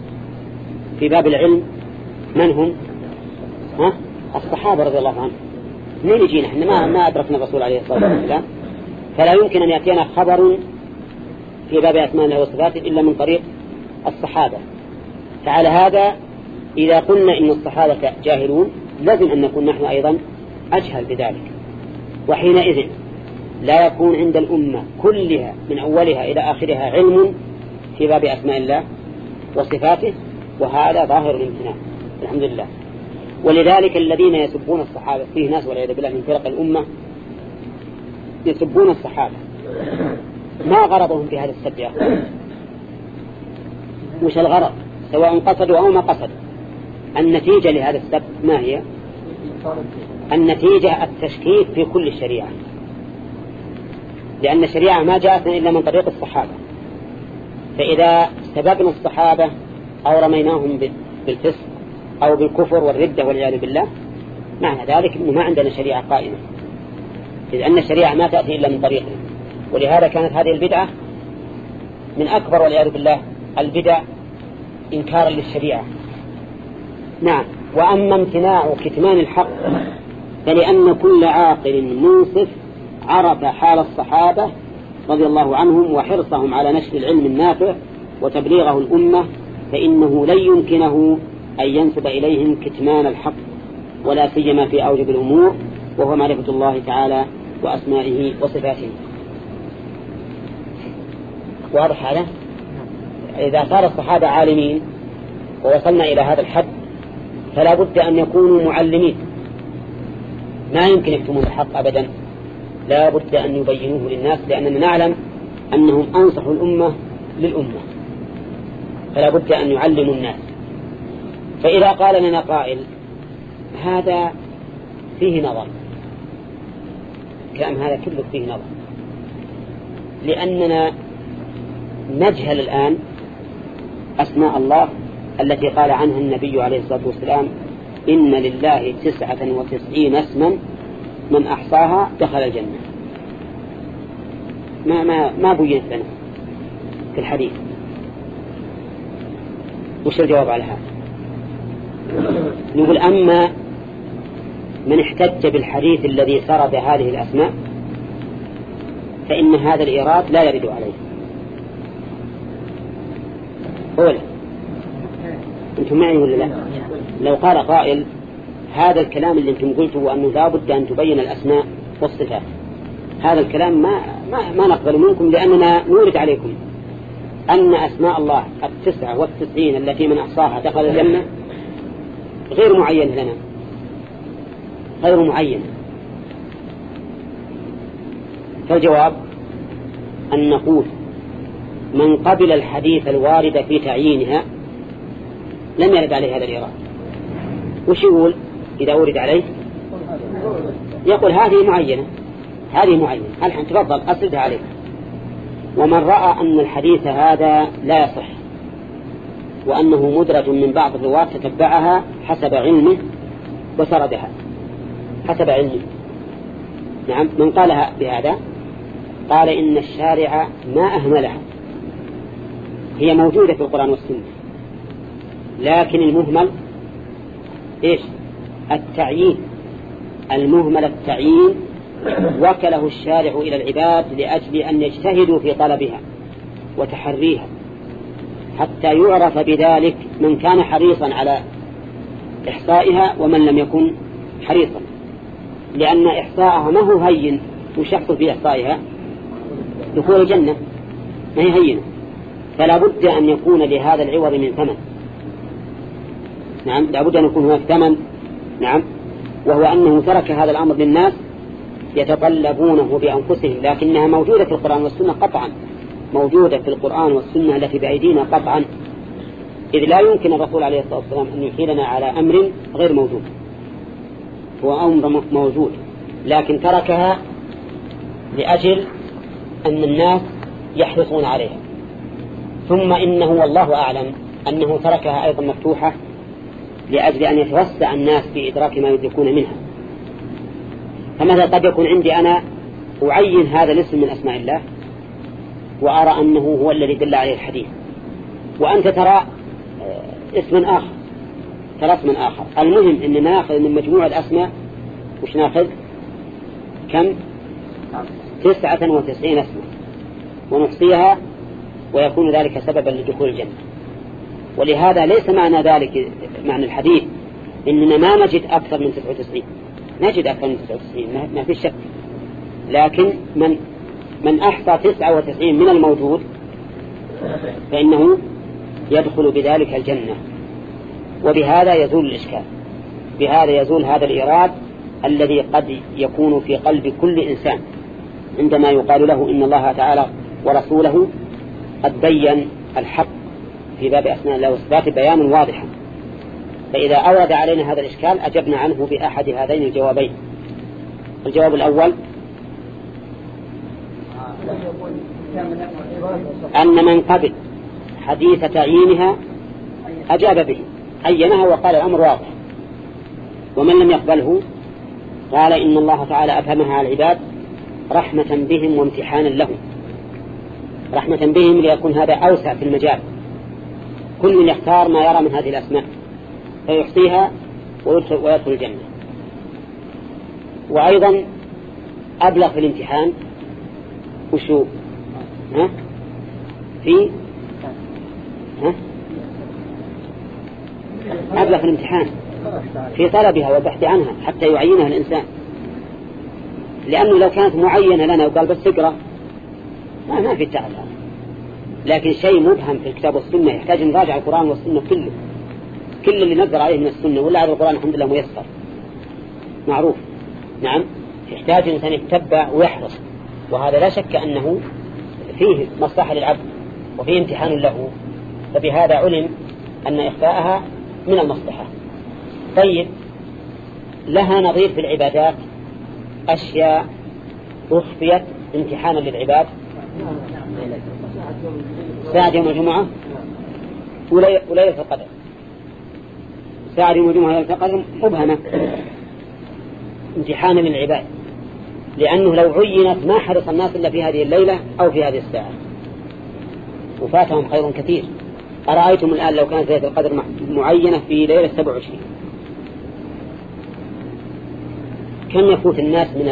في باب العلم من هم؟ ها؟ الصحابة رضي الله عنهم. منين يجينا إحنا؟ ما, ما أدركنا الرسول عليه الصلاة والسلام. فلا يمكن أن يأتينا خبر في باب أسماء الله وصفاته إلا من طريق الصحابة. فعلى هذا إذا قلنا إن الصحابة جاهلون لازم أن نكون نحن أيضا أجهل بذلك. وحينئذ لا يكون عند الأمة كلها من أولها إلى آخرها علم في باب أسماء الله وصفاته وهذا ظاهر الامتناع. الحمد لله. ولذلك الذين يسبون الصحابة فيه ناس والعياذ بالله من فرق الأمة يسبون الصحابة. ما غرضهم في هذا السب يا أخوان وش الغرض؟ سواء قصدوا أو ما قصدوا. النتيجة لهذا السب ما هي؟ النتيجة التشكيك في كل الشريعة. لأن الشريعة ما جاءتنا إلا من طريق الصحابة. فإذا سببنا الصحابة أو رميناهم بالفسق أو بالكفر والردة والعياذ بالله معنى ذلك أنه ما عندنا شريعة قائمة. إذ أن الشريعة ما تأتي إلا من طريقنا ولهذا كانت هذه البدعة من أكبر والعياذ بالله البدع إنكارا للشريعة. نعم. وأما امتناع كتمان الحق فلأن كل عاقل منصف عرف حال الصحابة رضي الله عنهم وحرصهم على نشر العلم النافع وتبليغه الأمة فإنه لن يمكنه أن ينسب إليهم كتمان الحق ولا سيما في أوجب الأمور وهو معرفة الله تعالى وأسمائه وصفاته. واضح هذا؟ إذا صار الصحابة عالمين ووصلنا إلى هذا الحد فلا بد أن يكونوا معلمين. ما يمكن يكتمون الحق أبدا. لا بد أن يبينوه للناس لأننا نعلم أنهم أنصحوا الأمة للأمة. فلا بد أن يعلموا الناس. فإذا قال لنا قائل هذا فيه نظر. كلام هذا كله فيه نظر. لأننا نجهل الآن أسماء الله التي قال عنها النبي عليه الصلاة والسلام إن لله تسعة وتسعين اسما من أحصاها دخل الجنة. ما ما ما بينت لنا في الحديث. وش الجواب على هذا؟ نقول أما من احتج بالحديث الذي سرد هذه الأسماء فإن هذا الإيراد لا يرد عليه. أولا أنتم معي ولا لا؟ لو قال قائل هذا الكلام اللي أنتم قلتوا أنه لا بد أن تبين الأسماء والصفات. هذا الكلام ما, ما, ما نقبل منكم لأننا نورد عليكم أن أسماء الله التسعة والتسعين التي من أحصاها دخل الجنة غير معين لنا. غير معين. فالجواب أن نقول من قبل الحديث الوارد في تعيينها لم يرد عليه هذا الإيراد وش يقول إذا ورد عليه؟ يقول هذه معينة. هذه معينة. الحين تفضل أسردها عليه ومن رأى أن الحديث هذا لا يصح. وأنه مدرج من بعض الرواة تتبعها حسب علمه وسردها حسب علمه. نعم من قالها بهذا؟ قال إن الشارع ما أهملها هي موجودة في القرآن والسنة. لكن المهمل إيش؟ التعيين. المهمل التعيين وكله الشارع إلى العباد لأجل أن يجتهدوا في طلبها وتحريها. حتى يعرف بذلك من كان حريصا على إحصائها ومن لم يكن حريصا. لأن إحصائها ما هو هين وش يحصل في إحصائها. دخول الجنة ما هي هينة. فلا بد أن يكون لهذا العوض من ثمن. نعم لا بد أن يكون هناك ثمن. نعم وهو أنه ترك هذا الأمر للناس يتطلبونه بأنفسهم لكنها موجودة في القرآن والسنة قطعا. موجودة في القرآن والسنة التي بأيدينا قطعا إذ لا يمكن الرسول عليه الصلاة والسلام أن يحيلنا على أمر غير موجود. هو أمر موجود لكن تركها لأجل أن الناس يحرصون عليها. ثم إنه والله أعلم أنه تركها أيضا مفتوحة لأجل أن يتوسع الناس في إدراك ما يدركون منها. فمثلا قد يكون عندي أنا أعين هذا الاسم من أسماء الله وأرى أنه هو الذي دل عليه الحديث. وأنت ترى آه، اسما آخر. ترى اسما آخر. المهم أن ناخذ من مجموع الأسماء وش ناخذ؟ كم؟ تسعة وتسعين اسما ونحصيها ويكون ذلك سببا لدخول الجنة. ولهذا ليس معنى ذلك معنى الحديث إننا ما نجد أكثر من 99 نجد أكثر من 99 ما في شك. لكن من من أحصى 99 من الموجود فإنه يدخل بذلك الجنة. وبهذا يزول الإشكال. بهذا يزول هذا الإيراد الذي قد يكون في قلب كل إنسان. عندما يقال له إن الله تعالى ورسوله قد بين الحق في باب أسماء الله وصفاته بيانا واضحا. فإذا أورد علينا هذا الإشكال أجبنا عنه بأحد هذين الجوابين. الجواب الأول أن من قبل حديث تعيينها أجاب به عينها وقال الأمر واضح. ومن لم يقبله قال إن الله تعالى أفهمها على العباد رحمة بهم وامتحانا لهم. رحمة بهم ليكون هذا أوسع في المجال. كل يختار ما يرى من هذه الأسماء فيحصيها ويدخل الجنة. وأيضا أبلغ في الامتحان وشو ها؟ في؟ ها؟ أبلغ في الامتحان في طلبها والبحث عنها حتى يعينها الإنسان. لأنه لو كانت معينة لنا وقال بس اقرأ ما ما في تعب. لكن شيء مبهم في الكتاب والسنة يحتاج نراجع القرآن والسنة كله. كل اللي نقدر عليه من السنة ولا هذا القرآن الحمد لله ميسر. معروف. نعم. يحتاج الإنسان يتبع ويحرص. وهذا لا شك أنه فيه مصلحة للعبد وفيه امتحان له فبهذا علم أن إخفاءها من المصلحة. طيب لها نظير في العبادات أشياء أخفيت امتحانا للعباد؟ ساعة يوم الجمعة؟ وليلة القدر. ساعة يوم الجمعة وليلة القدر مبهمة. امتحانا للعباد. لأنه لو عينت ما حرص الناس إلا في هذه الليلة أو في هذه الساعة. وفاتهم خير كثير. أرأيتم الآن لو كانت ليلة القدر معينة في ليلة 27 كم يفوت الناس من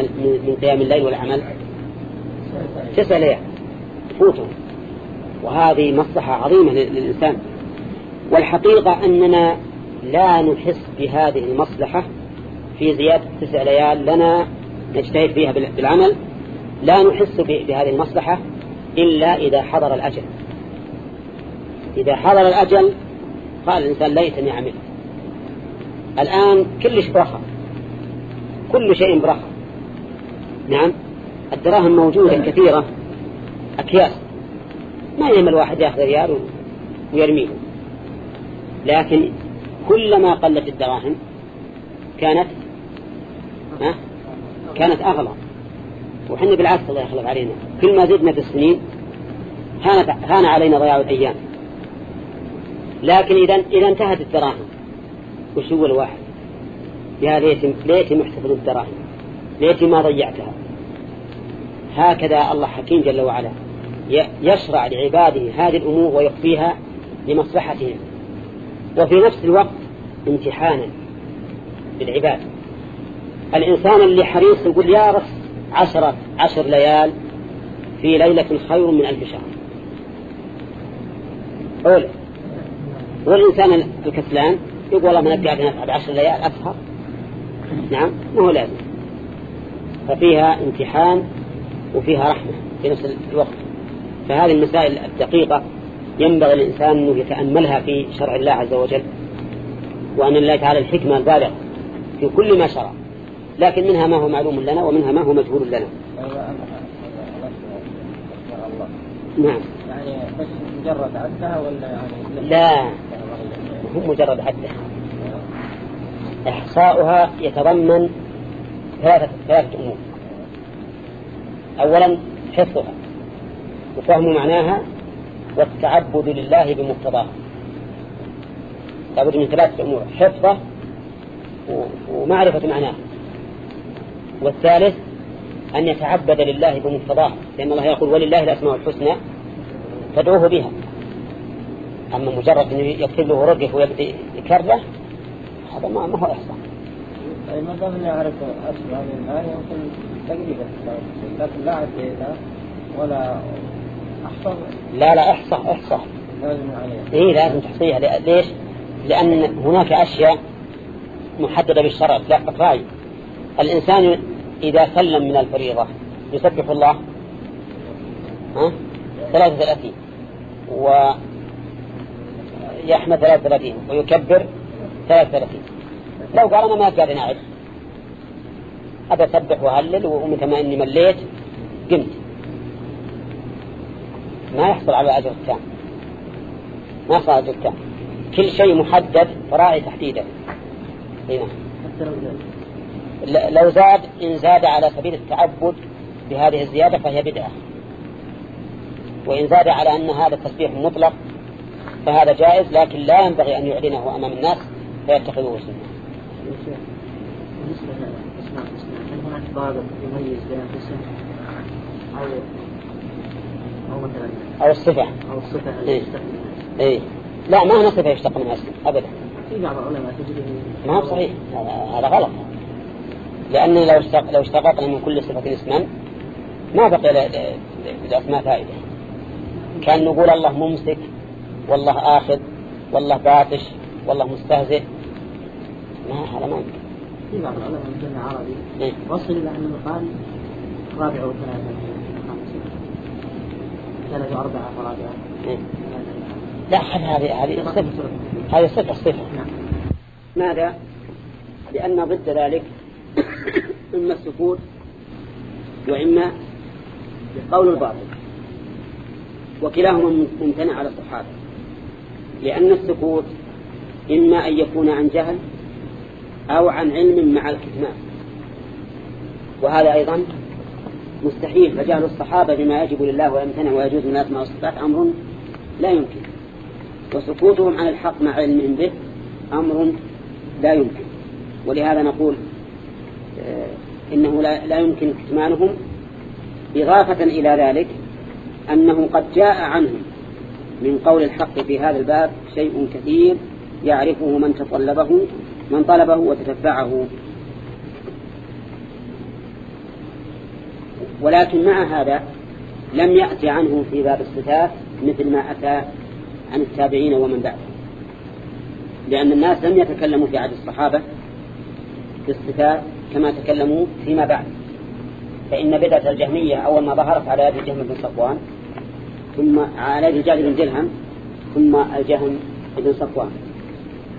من قيام الليل والعمل؟ تسع ليال. يفوتهم وهذه مصلحة عظيمة للإنسان. والحقيقة أننا لا نحس بهذه المصلحة في زيادة تسع ليال لنا نجتهد فيها بالعمل لا نحس بهذه المصلحة إلا إذا حضر الأجل. إذا حضر الأجل قال الإنسان ليتني عملت. الآن كلش برخة. كل شيء برخة. نعم؟ الدراهم موجودة كثيرة أكياس. ما يهم الواحد يأخذ ريال ويرميه. لكن كلما قلت الدراهم كانت كانت أغلى. وحنا بالعكس الله يخلف علينا. كل ما زدنا في السنين هان علينا ضياع الأيام. لكن إذا إذا انتهت الدراهم. وش هو الواحد؟ يا ليت ليتي محتفظ بالدراهم. ليتي ما ضيعتها. هكذا الله حكيم جل وعلا يشرع لعباده هذه الأمور ويخفيها لمصلحتهم. وفي نفس الوقت امتحانا للعباد. الإنسان اللي حريص يقول يا رس عشرة عشر ليال في ليلة خير من ألف شهر. أولى والإنسان الكسلان يقول والله من أبقى أتعب عشر ليال أسهر نعم ما هو لازم. ففيها امتحان وفيها رحمة في نفس الوقت. فهذه المسائل الدقيقة ينبغي الإنسان أنه يتأملها في شرع الله عز وجل وأن الله تعالى الحكمة البالغة في كل ما شرع. لكن منها ما هو معلوم لنا ومنها ما هو مجهول لنا. نعم. يعني بس مجرد عدها ولا يعني لا؟ مو مجرد عدها إحصاؤها يتضمن ثلاثة ثلاثة أمور. أولا حفظها. وفهم معناها والتعبد لله بمقتضاها لابد من ثلاثة أمور حفظة ومعرفة معناه والثالث أن يتعبد لله بمقتضاه لأن الله يقول ولله الأسماء الحسنى فادعوه بها. أما مجرد أن يكتب له رقف ويبدي يكره هذا ما هو أي ما دام يعرف أسماء الله يمكن تقريبا لكن لا عديتها ولا أحصى لا لا احصى أحصى. لازم عليها إيه لازم تحصيها. ليش؟ لأن هناك أشياء محددة بالشرع لا راي الإنسان إذا سلم من الفريضة يسبح الله ها؟ 33 ويحمد 33 ويكبر 33 لو قال أنا ما قادر أعد أبى أسبح وهلل ومتى ما إني مليت قمت. ما يحصل على أجر التام. ما يحصل على أجر التام. كل شيء محدد فراعي تحديده هنا لو زاد إن زاد على سبيل التعبد بهذه الزيادة فهي بدعة. وإن زاد على أن هذا التسبيح مطلق فهذا جائز لكن لا ينبغي أن يعلنه أمام الناس فيتخذوه سنة. بالنسبة لأسماء هل هناك ضابط يميز بين الاسم أو أو مثلا أو الصفة. أو الصفة اللي إيه. منها إيه. لا ما هو صفة يشتق منها اسم أبدا. في بعض العلماء تجده ما هو صحيح. هذا غلط. لأن لو لو اشتققنا من كل صفة اسما ما بقي للأسماء فائدة. كان نقول الله ممسك والله آخذ والله باطش والله مستهزئ. ما هذا ما يمكن. في بعض العلماء مثل عربي. إيه؟ وصل إلى أنه قال رابعة وثلاثة ثلاثة. وأربعة ورابعة إيه؟ لا هذه هذه صفة. هذه صفة صفة. نعم. ماذا؟ لأن ضد ذلك إما السكوت وإما قول الباطل وكلاهما ممتنع على الصحابة. لأن السكوت إما أن يكون عن جهل أو عن علم مع الكتمان. وهذا أيضا مستحيل. فجعل الصحابة بما يجب لله ويمتنع ويجوز من الأسماء والصفات أمر لا يمكن. وسكوتهم عن الحق مع علمهم به أمر لا يمكن. ولهذا نقول إنه لا, لا يمكن كتمانهم إضافة إلى ذلك أنه قد جاء عنهم من قول الحق في هذا الباب شيء كثير يعرفه من تطلبه من طلبه وتتبعه. ولكن مع هذا لم يأتي عنه في باب الصفات مثل ما أتى عن التابعين ومن بعدهم لأن الناس لم يتكلموا في عهد الصحابة في الصفات كما تكلموا فيما بعد. فإن بدعة الجهمية أول ما ظهرت على يد الجهم بن صفوان ثم على يد الجعد بن درهم ثم الجهم بن صفوان.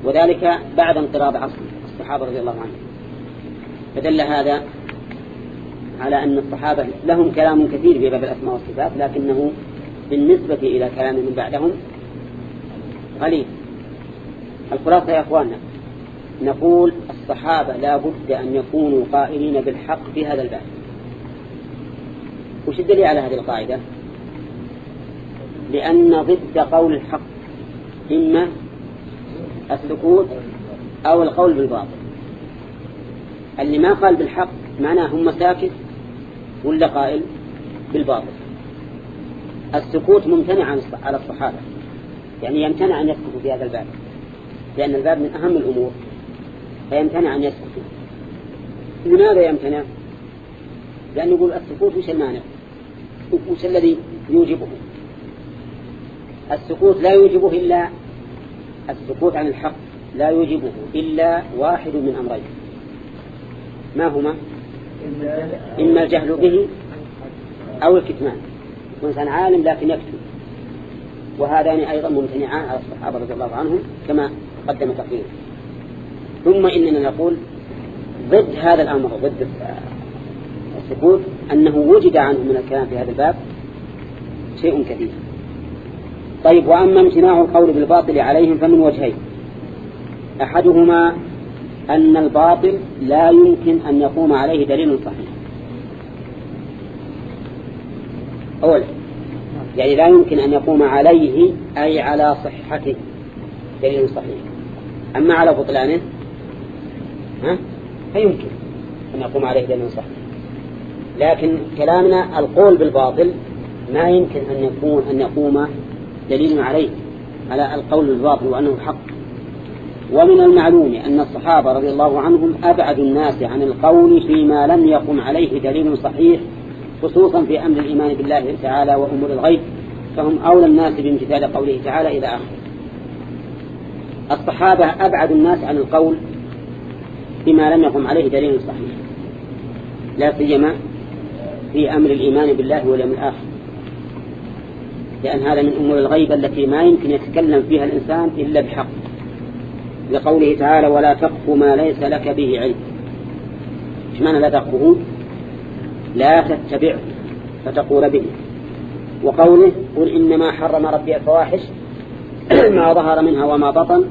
وذلك بعد انقراض عصر الصحابة رضي الله عنهم. فدل هذا على أن الصحابة لهم كلام كثير في باب الأسماء والصفات لكنه بالنسبة إلى كلام من بعدهم قليل. الخلاصة يا أخواننا نقول الصحابة لا بد أن يكونوا قائلين بالحق في هذا الباب. وش الدليل على هذه القاعدة؟ لأن ضد قول الحق إما السكوت أو القول بالباطل. اللي ما قال بالحق معناه هم ساكت ولا قائل بالباطل. السكوت ممتنع على الصحابة. يعني يمتنع أن يسكتوا في هذا الباب لأن الباب من أهم الأمور. فيمتنع أن يسكتوا لماذا يمتنع؟ لأن يقول السكوت وش المانع وش الذي يوجبه؟ السكوت لا يوجبه إلا السكوت عن الحق. لا يوجبه إلا واحد من أمرين. ما هما؟ إما الجهل به أو الكتمان. وإنسان عالم لكن يكتم. وهذان أيضا ممتنعان على الصحابة رضي الله عنهم كما قدم تقرير ثم إننا نقول ضد هذا الأمر ضد السكوت أنه وجد عنه من الكلام في هذا الباب شيء كثير. طيب وأما امتناع القول بالباطل عليهم فمن وجهين؟ أحدهما أن الباطل لا يمكن أن يقوم عليه دليل صحيح. أولا يعني لا يمكن أن يقوم عليه أي على صحته دليل صحيح. أما على بطلانه ها؟ فيمكن أن يقوم عليه دليل صحيح لكن كلامنا القول بالباطل ما يمكن أن يكون أن يقوم دليل عليه على القول بالباطل وأنه حق. ومن المعلوم أن الصحابة رضي الله عنهم أبعد الناس عن القول فيما لم يقم عليه دليل صحيح خصوصا في أمر الإيمان بالله تعالى وأمور الغيب فهم أولى الناس بامتثال قوله تعالى إلى آخره الصحابة أبعد الناس عن القول بما لم يقم عليه دليل صحيح. لا سيما في أمر الإيمان بالله واليوم الآخر. لأن هذا من أمور الغيب التي ما يمكن يتكلم فيها الإنسان إلا بحق. لقوله تعالى ولا تقف ما ليس لك به علم. إيش معنى لا تقفه؟ لا تتبعه فتقول به. وقوله قل إنما حرم ربي الفواحش ما ظهر منها وما بطن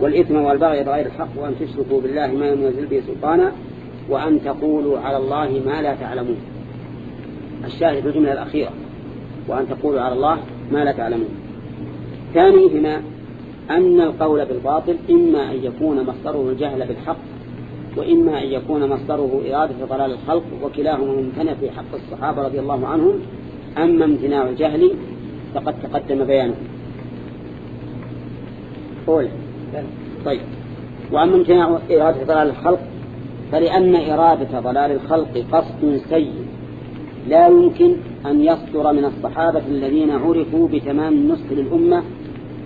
والإثم والبغي بغير الحق وأن تشركوا بالله ما ينزل به سلطانا وأن تقولوا على الله ما لا تعلمون. الشاهد في الجملة الأخيرة وأن تقولوا على الله ما لا تعلمون. ثانيهما أن القول بالباطل إما أن يكون مصدره الجهل بالحق وإما أن يكون مصدره إرادة ضلال الخلق وكلاهما ممتنع في حق الصحابة رضي الله عنهم. أما امتناع الجهل فقد تقدم بيانه. قول طيب. وأما امتناع إرادة ضلال الخلق فلأن إرادة ضلال الخلق قصد سيء. لا يمكن أن يصدر من الصحابة الذين عرفوا بتمام النصح للأمة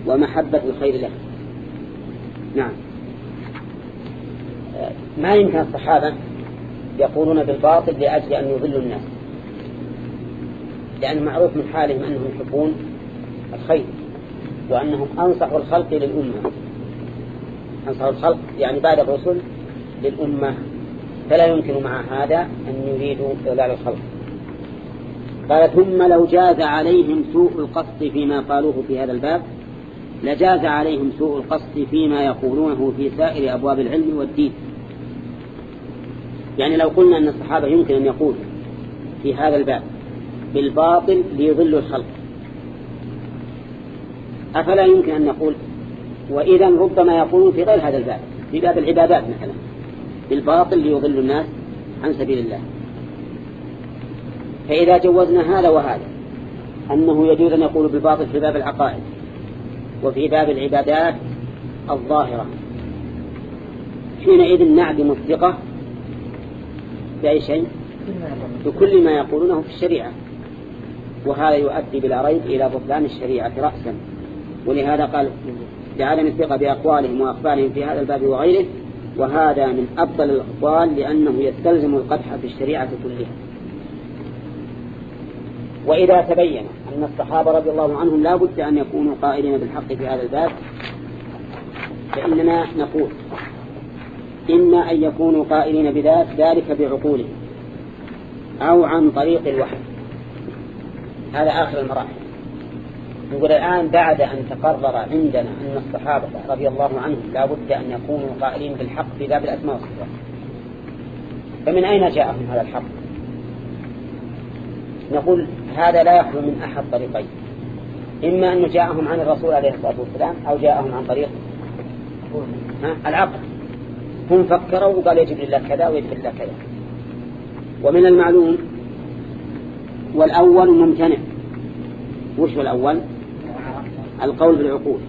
ومحبة الخير له نعم. ما يمكن الصحابة يقولون بالباطل لأجل أن يضلوا الناس. لأن معروف من حالهم أنهم يحبون الخير وأنهم أنصحوا الخلق للأمة. أنصحوا الخلق يعني بعد الرسل للأمة فلا يمكن مع هذا أن يريدوا إضلال الخلق. قال ثم لو جاز عليهم سوء القصد فيما قالوه في هذا الباب لجاز عليهم سوء القصد فيما يقولونه في سائر أبواب العلم والدين. يعني لو قلنا أن الصحابة يمكن أن يقول في هذا الباب بالباطل ليضلوا الخلق أفلا يمكن أن نقول وإذا ربما يقولون في غير هذا الباب في باب العبادات مثلا بالباطل ليضلوا الناس عن سبيل الله. فإذا جوزنا هذا وهذا أنه يجوز أن يقول بالباطل في باب العقائد وفي باب العبادات الظاهرة. حينئذ نعدم الثقة بأي شيء؟ بكل ما يقولونه في الشريعة. وهذا يؤدي بلا ريب إلى بطلان الشريعة رأسا. ولهذا قال لعدم الثقة بأقوالهم وأخبارهم في هذا الباب وغيره وهذا من أفضل الأقوال لأنه يستلزم القدح في الشريعة كلها. وإذا تبين أن الصحابة رضي الله عنهم لا بد أن يكونوا قائلين بالحق في هذا الباب فإننا نقول إما أن يكونوا قائلين بذات ذلك بعقولهم أو عن طريق الوحي. هذا آخر المراحل. نقول الآن بعد أن تقرر عندنا أن الصحابة رضي الله عنهم لا بد أن يكونوا قائلين بالحق في باب الأسماء والصفات. فمن أين جاءهم هذا الحق؟ نقول هذا لا يخلو من أحد طريقين. إما أنه جاءهم عن الرسول عليه الصلاة والسلام أو جاءهم عن طريق العقل. هم فكروا وقال يجب لله كذا ويجب لله كذا. ومن المعلوم والأول ممتنع. وش الأول؟ القول بالعقول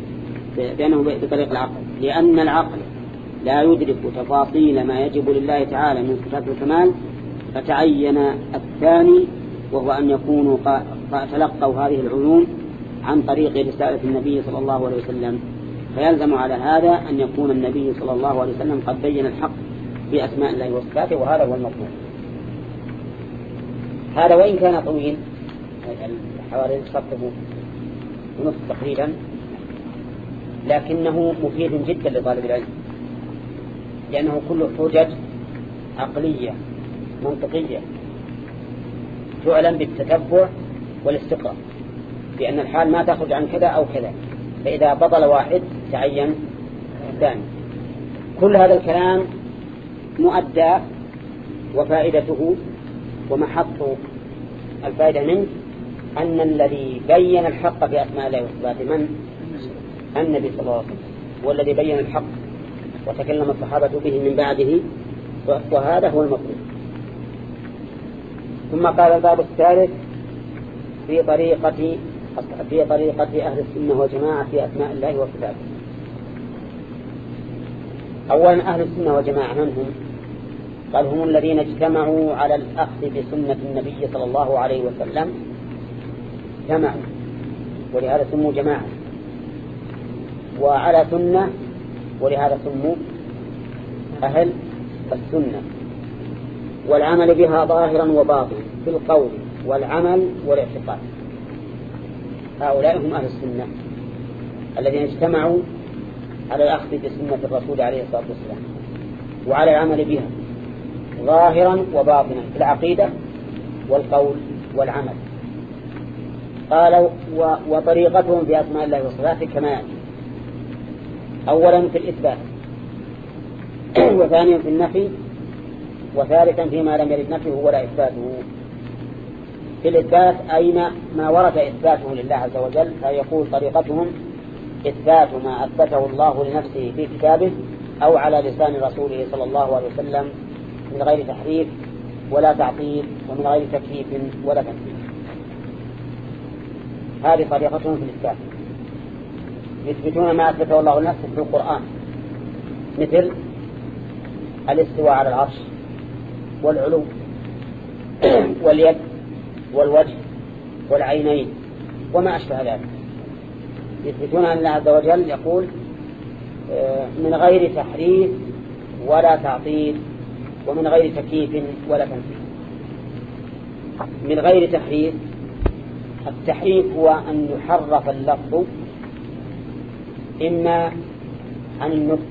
بأنه بطريق العقل. لأن العقل لا يدرك تفاصيل ما يجب لله تعالى من صفات الكمال فتعين الثاني وهو أن يكونوا تلقوا هذه العلوم عن طريق رسالة النبي صلى الله عليه وسلم. فيلزم على هذا أن يكون النبي صلى الله عليه وسلم قد بين الحق في أسماء الله وصفاته وهذا هو المطلوب. هذا وإن كان طويل حوالي سطر ونصف تقريبا لكنه مفيد جدا لطالب العلم. لأنه كله حجج عقلية منطقية. تعلم بالتتبع والاستقراء لأن الحال ما تخرج عن كذا أو كذا. فإذا بطل واحد تعين الثاني. كل هذا الكلام مؤدى وفائدته ومحط الفائدة منه أن الذي بين الحق في أسماء الله وصفاته من؟ النبي صلى الله عليه وسلم. والذي بين الحق وتكلم الصحابة به من بعده وهذا هو المطلوب. ثم قال الباب الثالث في طريقة في طريقة أهل السنة والجماعة في أسماء الله وصفاته. أولا أهل السنة والجماعة من هم؟ قال هم الذين اجتمعوا على الأخذ بسنة النبي صلى الله عليه وسلم جمعوا ولهذا سموا جماعة. وعلى سنة ولهذا سموا أهل السنة. والعمل بها ظاهرا وباطنا في القول والعمل والاعتقاد. هؤلاء هم أهل السنة الذين اجتمعوا على الأخذ بسنة الرسول عليه الصلاة والسلام. وعلى العمل بها ظاهرا وباطنا في العقيدة والقول والعمل. قالوا وطريقتهم في أسماء الله وصفاته كما يأتي أولا في الإثبات. وثانيا في النفي. وثالثا فيما لم يرد نفيه ولا إثباته. في الإثبات أين ما ورد إثباته لله عز وجل فيقول طريقتهم إثبات ما أثبته الله لنفسه في كتابه أو على لسان رسوله صلى الله عليه وسلم من غير تحريف ولا تعطيل ومن غير تكييف ولا تنفيذ. هذه طريقتهم في الإثبات يثبتون ما أثبته الله لنفسه في القرآن. مثل الاستواء على العرش والعلو واليد والوجه والعينين وما أشبه ذلك. يثبتون أن الله عز وجل يقول آه، من غير تحريف ولا تعطيل ومن غير تكييف ولا تنفيذ. من غير تحريف التحريف هو أن يحرف اللفظ إما عن النطق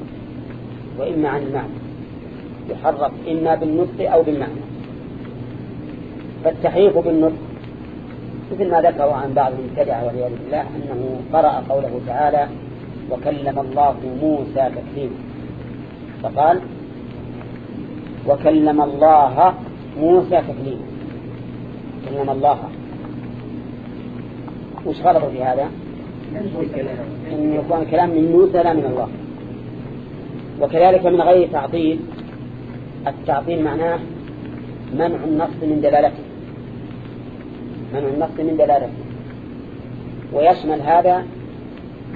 وإما عن المعنى. يحرف إما بالنطق أو بالمعنى. فالتحريف بالنطق مثل ما ذكروا عن بعض المبتدعة والعياذ بالله أنه قرأ قوله تعالى وكلم الله موسى تكليما فقال وكلم الله موسى تكليما كلم الله. وش غلط في هذا. أن يكون الكلام من موسى لا من الله. وكذلك من غير تعطيل التعطيل معناه منع النص من دلالته. منع النص من دلالته. ويشمل هذا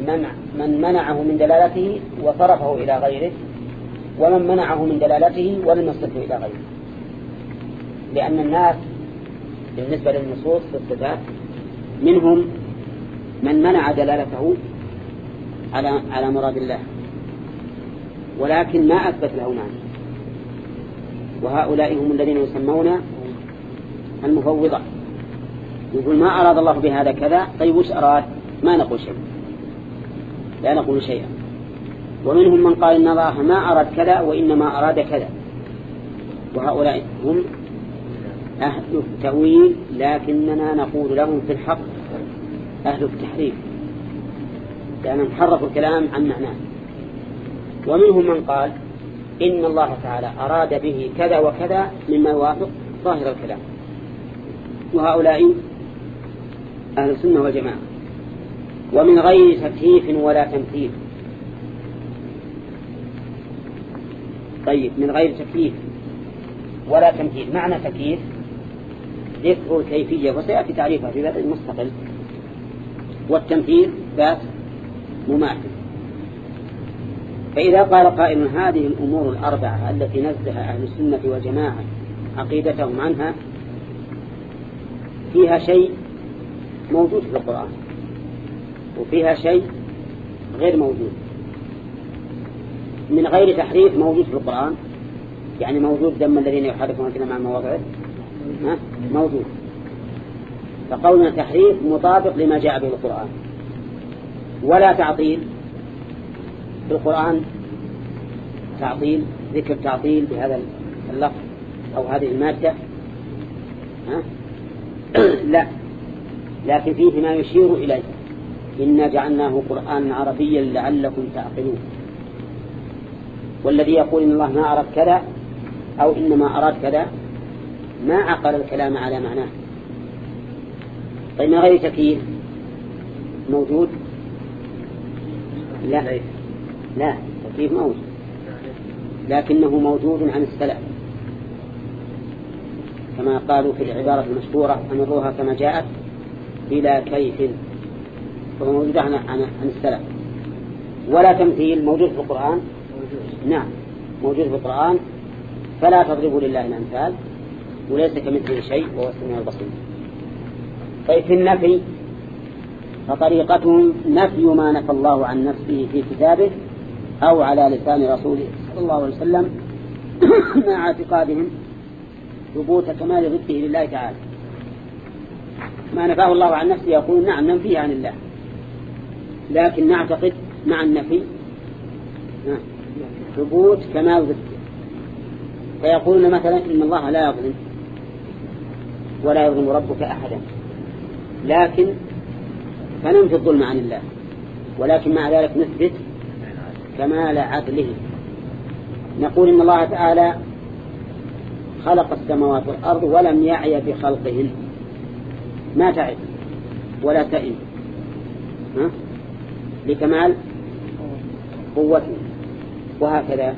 منع من منعه من دلالته وصرفه إلى غيره ومن منعه من دلالته ولم يصرفه إلى غيره. لأن الناس بالنسبة للنصوص في الصفات منهم من منع دلالته على على مراد الله ولكن ما أثبت له معنى. وهؤلاء هم الذين يسمون المفوضة. يقول ما أراد الله بهذا كذا؟ طيب وش أراد؟ ما نقول شيء. لا نقول شيئا. ومنهم من قال إن الله ما أراد كذا وإنما أراد كذا. وهؤلاء هم أهل التأويل لكننا نقول لهم في الحق أهل التحريف لأنهم حرفوا الكلام عن معناه. ومنهم من قال إن الله تعالى أراد به كذا وكذا مما يوافق ظاهر الكلام. وهؤلاء أهل السنة والجماعة. ومن غير تكييف ولا تمثيل. طيب من غير تكييف ولا تمثيل. معنى تكييف ذكر الكيفية وسيأتي تعريفها في باب مستقل. والتمثيل باب مماثل. فإذا قال قائل هذه الأمور الأربعة التي نزه أهل السنة والجماعة عقيدتهم عنها فيها شيء موجود في القرآن وفيها شيء غير موجود. من غير تحريف موجود في القرآن يعني موجود دم الذين يحرفون الكلام عن مواضعه موجود. فقولنا تحريف مطابق لما جاء به القرآن. ولا تعطيل في القرآن تعطيل ذكر تعطيل بهذا اللفظ أو هذه المادة. ها؟ لا. لكن فيه ما يشير إليه. إنا جعلناه قرآنا عربيا لعلكم تعقلون. والذي يقول إن الله ما أراد كذا أو إنما أراد كذا ما عقل الكلام على معناه. طيب من غير تكييف موجود؟ لا. لا تكييف موجود. لكنه موجود عن السلف. كما قالوا في العبارة المشهورة أمروها كما جاءت بلا كيف. فهو موجود عن, عن, السلف. ولا تمثيل موجود في القرآن؟ نعم موجود في القرآن. فلا تضربوا لله الأمثال وليس كمثله شيء وهو السميع البصير. طيب في النفي؟ فطريقتهم نفي ما نفى الله عن نفسه في كتابه أو على لسان رسوله صلى الله عليه وسلم مع اعتقادهم ثبوت كمال ضده لله تعالى. ما نفاه الله عن نفسه يقول نعم ننفيه عن الله. لكن نعتقد مع النفي ثبوت كمال ضده فيقولون مثلا إن الله لا يظلم ولا يظلم ربك أحدا. لكن فننفي الظلم عن الله. ولكن مع ذلك نثبت كمال عدله. نقول إن الله تعالى خلق السماوات والأرض ولم يعي بخلقهن. ما تعب ولا تئن؟ لكمال قوته. وهكذا.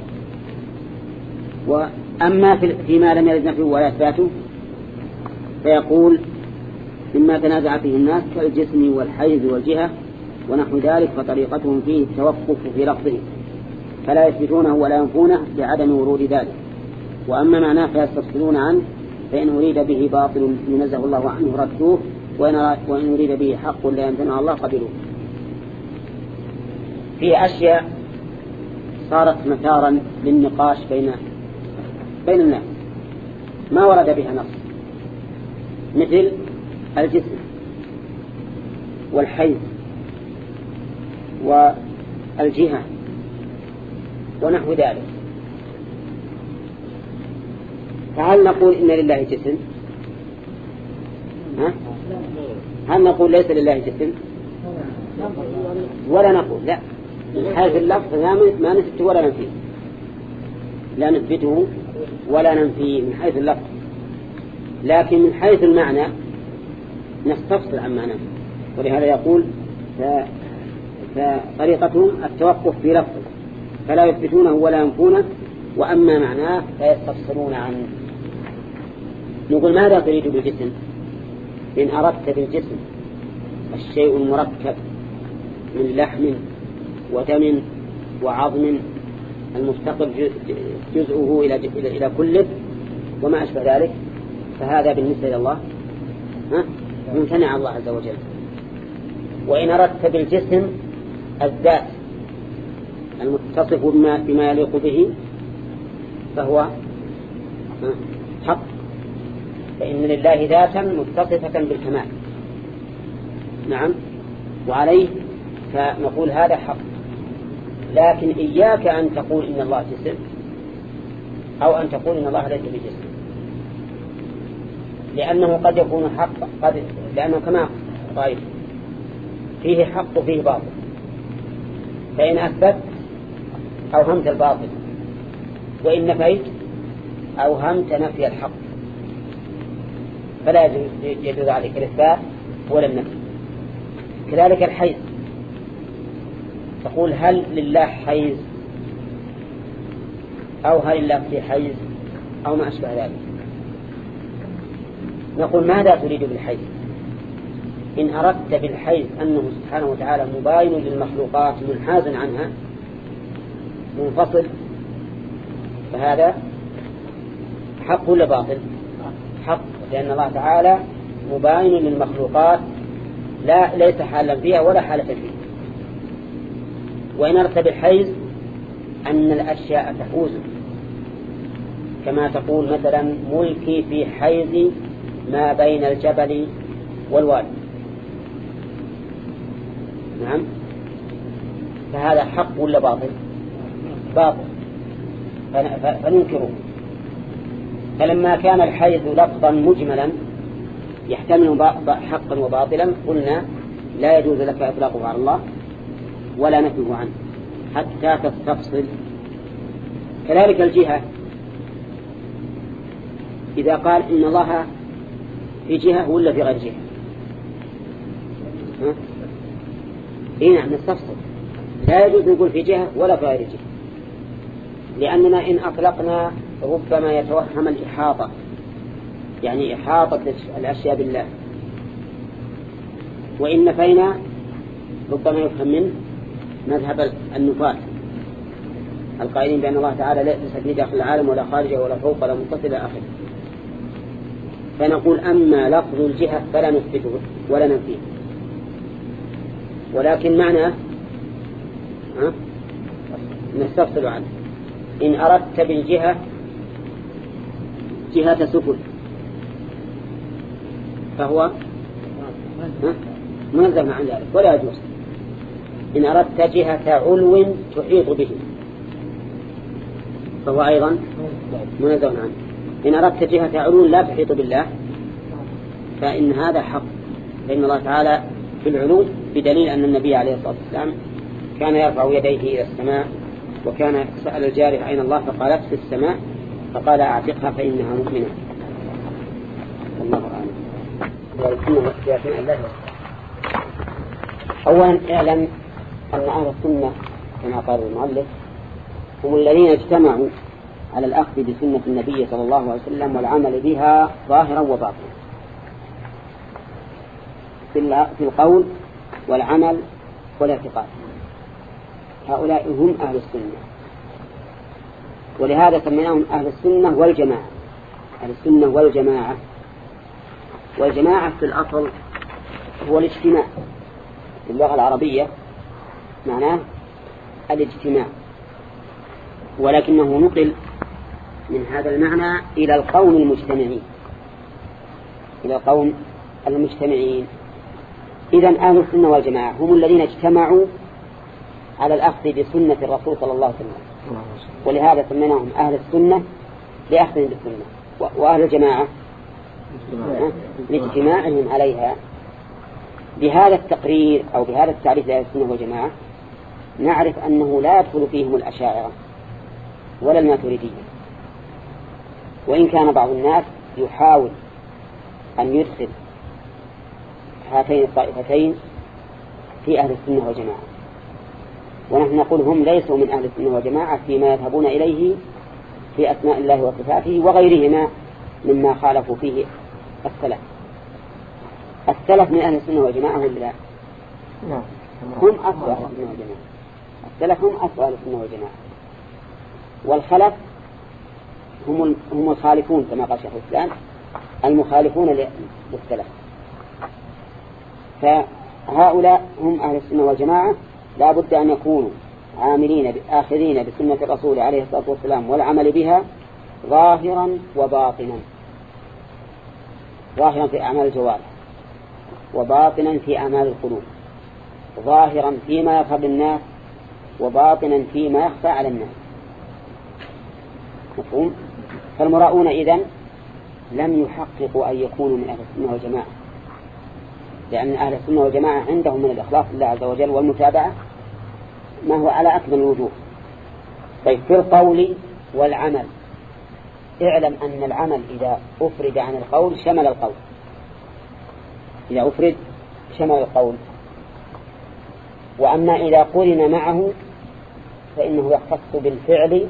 وأما فيما لم يرد نفيه ولا إثباته فيقول مما تنازع فيه الناس كالجسم والحيز والجهة ونحو ذلك فطريقتهم فيه التوقف في لفظه فلا يثبتونه ولا ينفونه لعدم ورود ذلك. وأما معناه فيستفصلون عنه فإن أريد به باطل ينزه الله عنه ردوه وإن أريد به حق لا يمتنع الله قبلوه في أشياء صارت مثارا للنقاش بين بين الناس. ما ورد بها نص؟ مثل الجسم والحيز والجهة ونحو ذلك. فهل نقول إن لله جسم؟ ها؟ هل نقول ليس لله جسم؟ ولا نقول لا. حيث اللفظ ما نثبته ولا ننفيه. لا نثبته ولا ننفيه من حيث اللفظ. لكن من حيث المعنى نستفصل عن معناه. ولهذا يقول فطريقتهم التوقف في لفظه فلا يثبتونه ولا ينفونه وأما معناه فيستفصلون عنه. نقول ماذا تريد بالجسم؟ إن أردت بالجسم الشيء المركب من لحم ودم وعظم المفتقر جزءه إلى إلى كله وما أشبه ذلك فهذا بالنسبة إلى الله. ممتنع الله عز وجل. وإن أردت بالجسم الذات المتصف بما يليق به فهو حق. فإن لله ذاتا متصفة بالكمال. نعم. وعليه فنقول هذا حق. لكن إياك أن تقول إن الله جسم أو أن تقول إن الله ليس بجسم. لأنه قد يكون حق قد لأنه كما رأيت فيه حق وفيه باطل. فإن أثبت أوهمت الباطل وإن نفيت أوهمت نفي الحق. فلا يجوز عليك الإثبات ولا النفي. كذلك الحيز تقول هل لله حيز أو هل الله في حيز أو ما أشبه ذلك؟ نقول ماذا تريد بالحيز إن أردت بالحيز أنه سبحانه وتعالى مباين للمخلوقات منحاز عنها منفصل فهذا حق ولا باطل؟ حق لأن الله تعالى مباين للمخلوقات لا ليس حالا فيها ولا حالة فيها. وإن أردت بالحيز أن الأشياء تحوز كما تقول مثلا ملكي في حيز ما بين الجبل والوادي. نعم. فهذا حق ولا باطل؟ باطل. فننكره. فلما كان الحيز لفظا مجملا يحتمل حقا وباطلا قلنا لا يجوز لك إطلاقه على الله ولا نفيه عنه حتى تستفصل كذلك الجهة. إذا قال إن الله في جهة ولا في غير جهة؟ إيه نعم نستفصل لا يجوز نقول في جهة ولا في غير جهة. لأننا إن أطلقنا ربما يتوهم الإحاطة. يعني إحاطة الأشياء بالله. وإن نفينا ربما يفهم منه مذهب النفاة القائلين بأن الله تعالى ليس في داخل العالم ولا خارجه ولا فوق ولا إلى آخره. فنقول أما لفظ الجهة فلا نثبته ولا ننفيه. ولكن معنى نستفصل عنه. إن أردت بالجهة جهة سفل. فهو منزه عن ذلك ولا يجوز. إن أردت جهة علو تحيط به. فهو أيضا منزه عنه. إن أردت جهة علو لا تحيط بالله فإن هذا حق. فإن الله تعالى في العلو بدليل أن النبي عليه الصلاة والسلام كان يرفع يديه إلى السماء وكان سأل الجارح أين الله فقالت في السماء فقال أعتقها فإنها مؤمنة. الله أعلم. أولا اعلم أن أهل السنة كما قال المؤلف هم الذين اجتمعوا على الأخذ بسنة النبي صلى الله عليه وسلم والعمل بها ظاهرا وباطنا. في القول والعمل والاعتقاد هؤلاء هم أهل السنة. ولهذا سميناهم أهل السنة والجماعة. أهل السنة والجماعة. والجماعة في الأصل هو الاجتماع. في اللغة العربية معناه الاجتماع. ولكنه نقل من هذا المعنى إلى القوم المجتمعين. إلى القوم المجتمعين. إذا أهل السنة والجماعة هم الذين اجتمعوا على الأخذ بسنة الرسول صلى الله عليه وسلم. ولهذا سميناهم أهل السنة لأخذهم بالسنة. وأهل الجماعة لاجتماعهم عليها. بهذا التقرير أو بهذا التعريف لأهل السنة والجماعة نعرف أنه لا يدخل فيهم الأشاعرة ولا الماتريدية. وإن كان بعض الناس يحاول أن يدخل هاتين الطائفتين في أهل السنة والجماعة. ونحن نقول هم ليسوا من أهل السنة والجماعة فيما يذهبون إليه في أسماء الله وصفاته وغيرهما مما خالفوا فيه السلف. السلف من أهل السنة والجماعة ولا لا؟ نعم. هم أصل أهل السنة والجماعة. السلف هم أصل أهل السنة والجماعة. والخلف هم هم الخالفون كما قال شيخ الإسلام المخالفون للسلف. فهؤلاء هم أهل السنة والجماعة لا بد أن يكونوا عاملين آخذين بسنة الرسول عليه الصلاة والسلام والعمل بها ظاهرا وباطنا. ظاهرا في أعمال الجوارح وباطنا في أعمال القلوب. ظاهرا فيما يظهر للناس وباطنا فيما يخفى على الناس. مفهوم؟ فالمراؤون إذن لم يحققوا أن يكونوا من أهل السنة والجماعة. لأن أهل السنة والجماعة عندهم من الإخلاص لله عز وجل والمتابعة ما هو على أكمل الوجوه. طيب في القول والعمل. اعلم أن العمل إذا أفرد عن القول شمل القول. إذا أفرد شمل القول. وأما إذا قرن معه فإنه يختص بالفعل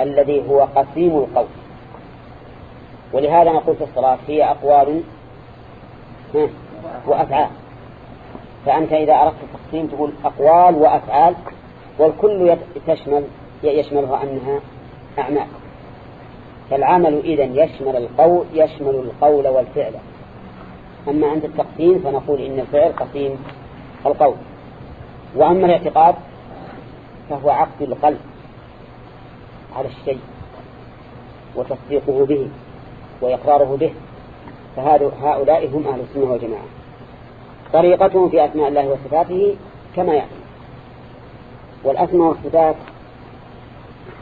الذي هو قسيم القول. ولهذا نقول في الصلاة هي أقوال وأفعال. فأنت إذا أردت التقسيم تقول أقوال وأفعال والكل تشمل يشملها أنها أعمال. فالعمل إذن يشمل القول يشمل القول والفعل. أما عند التقسيم فنقول إن الفعل قسيم القول. وأما الاعتقاد فهو عقد القلب على الشيء وتصديقه به. وإقراره به فهؤلاء هم أهل السنة والجماعة. طريقتهم في أسماء الله وصفاته كما يأتي. والأسماء والصفات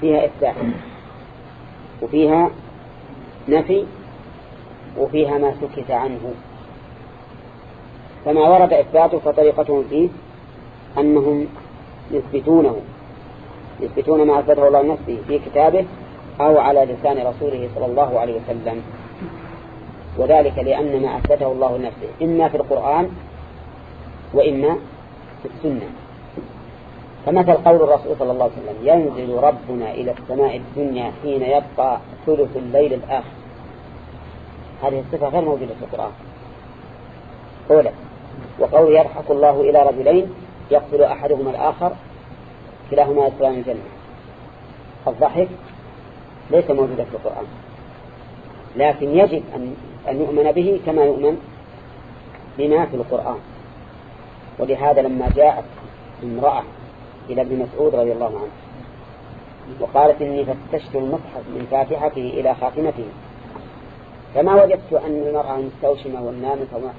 فيها إثبات وفيها نفي وفيها ما سكت عنه. فما ورد إثباته فطريقتهم فيه أنهم يثبتونه يثبتون ما أثبته الله لنفسه في كتابه أو على لسان رسوله صلى الله عليه وسلم. وذلك لأن ما أثبته الله لنفسه إما في القرآن وإما في السنة. فمثل قول الرسول صلى الله عليه وسلم ينزل ربنا إلى السماء الدنيا حين يبقى ثلث الليل الآخر. هذه الصفة غير موجودة في القرآن. أولا وقول يضحك الله إلى رجلين يقتل أحدهما الآخر كلاهما يدخلان الجنة. الضحك ليس موجودا في القرآن. لكن يجب أن أن يؤمن به كما يؤمن بما في القرآن. ولهذا لما جاءت امرأة إلى ابن مسعود رضي الله عنه وقالت إني فتشت المصحف من فاتحته إلى خاتمته فما وجدت أن المرأة المستوشمة والنامة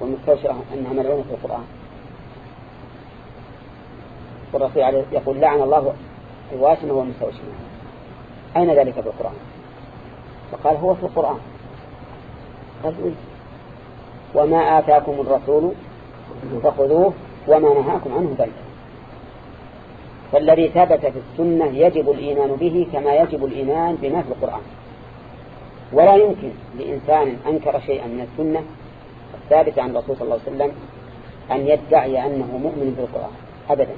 والمستوشمة أنها ملعونة في القرآن. والرسول يقول لعن الله الواشمة والمستوشمة. أين ذلك في القرآن؟ فقال هو في القرآن. قال إيه؟ وما آتاكم الرسول فخذوه وما نهاكم عنه فانتهوا فالذي ثبت في السنة يجب الإيمان به كما يجب الإيمان بما في القرآن. ولا يمكن لإنسان أنكر شيئا من السنة الثابت عن الرسول صلى الله عليه وسلم أن يدعي أنه مؤمن بالقرآن أبدا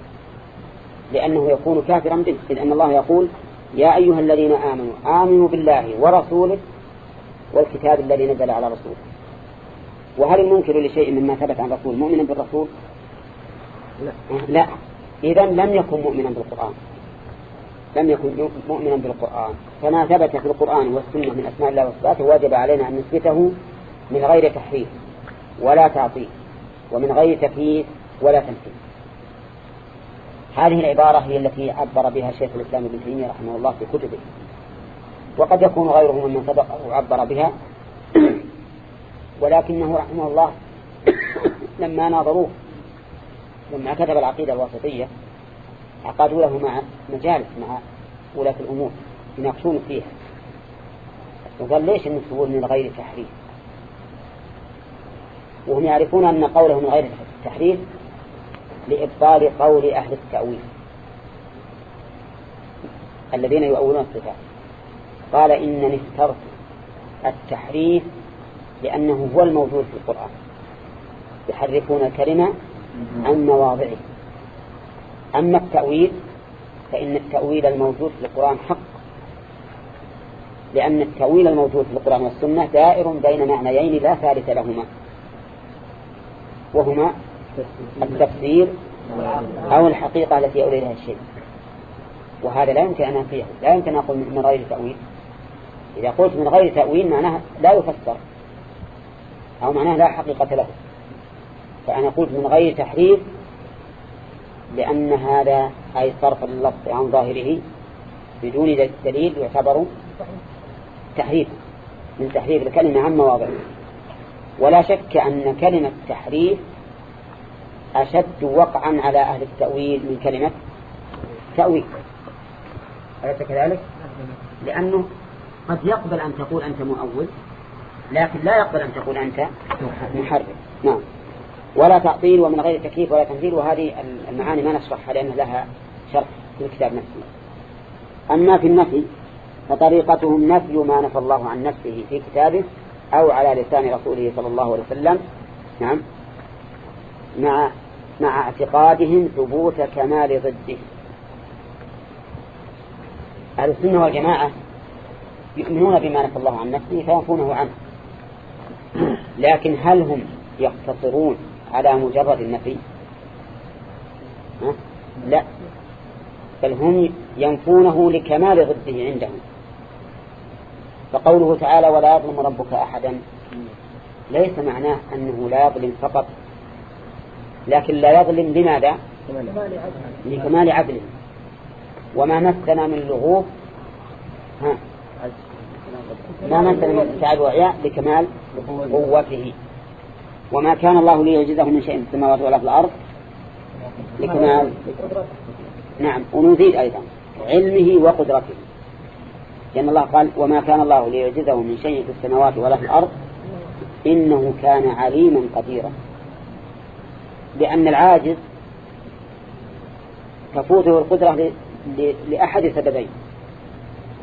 لأنه يكون كافرا به إذ أن الله يقول يا أيها الذين آمنوا آمنوا بالله ورسوله والكتاب الذي نزل على رسوله. وهل المنكر لشيء مما ثبت عن رسول مؤمنا بالرسول؟ لا, لا. إذا لم يكن مؤمنا بالقرآن. لم يكن مؤمنا بالقرآن. فما ثبت في القرآن والسنة من أسماء الله وصفاته وجب علينا أن نثبته من غير تحريف ولا تعطيل ومن غير تكييف ولا تمثيل هذه العبارة هي التي عبر بها شيخ الإسلام ابن تيمية رحمه الله في كتبه. وقد يكون غيره ممن سبقه وعبر بها. ولكنه رحمه الله لما ناظروه لما كتب العقيدة الواسطية عقدوا له مع مجالس مع ولاة الأمور يناقشون فيها. وقال ليش أن تقول من غير تحريف؟ وهم يعرفون أن قوله من غير تحريف لإبطال قول أهل التأويل. الذين يؤولون الصفات. قال إنني اخترت التحريف لأنه هو الموجود في القرآن. يحرفون الكلمة عن مواضعه. أما التأويل فإن التأويل الموجود في القرآن حق. لأن التأويل الموجود في القرآن والسنة دائر بين معنيين لا ثالث لهما. وهما التفسير. أو الحقيقة التي أولي الشيء. وهذا لا يمكن أن أنفيه لا يمكن أن أقول من غير تأويل. إذا قلت من غير تأويل معناها لا يفسر. أو معناها لا حقيقة له. فأنا قلت من غير تحريف لأن هذا أي صرف اللفظ عن ظاهره بدون دليل يعتبر تحريف. من تحريف الكلمة عن مواضعه. ولا شك أن كلمة تحريف أشد وقعا على أهل التأويل من كلمة تأويل. أليس كذلك؟ لأنه قد يقبل أن تقول أنت مؤول لكن لا يقبل أن تقول أنت محرف نعم. ولا تعطيل ومن غير تكييف ولا تمثيل وهذه المعاني ما نشرحها لأن لها شرح في الكتاب نفسه. أما في النفي فطريقتهم نفي ما نفى الله عن نفسه في كتابه أو على لسان رسوله صلى الله عليه وسلم. نعم. مع مع اعتقادهم ثبوت كمال ضده. أهل السنة والجماعة يؤمنون بما نفى الله عن نفسه فينفونه عنه. لكن هل هم يقتصرون على مجرد النفي؟ لا. بل هم ينفونه لكمال ضده عندهم. فقوله تعالى ولا يظلم ربك أحدا. ليس معناه أنه لا يظلم فقط. لكن لا يظلم لماذا لكمال عدله وما مسنا من لغوب ها ما مسنا من تعب وعياء لكمال قوته. وما كان الله ليعجزه من شيء في السماوات ولا في الأرض لكمال نعم ونزيد أيضا علمه وقدرته. لأن الله قال وما كان الله ليعجزه من شيء في السماوات ولا في الأرض إنه كان عليما قديرا. لأن العاجز تفوته القدرة لأحد سببين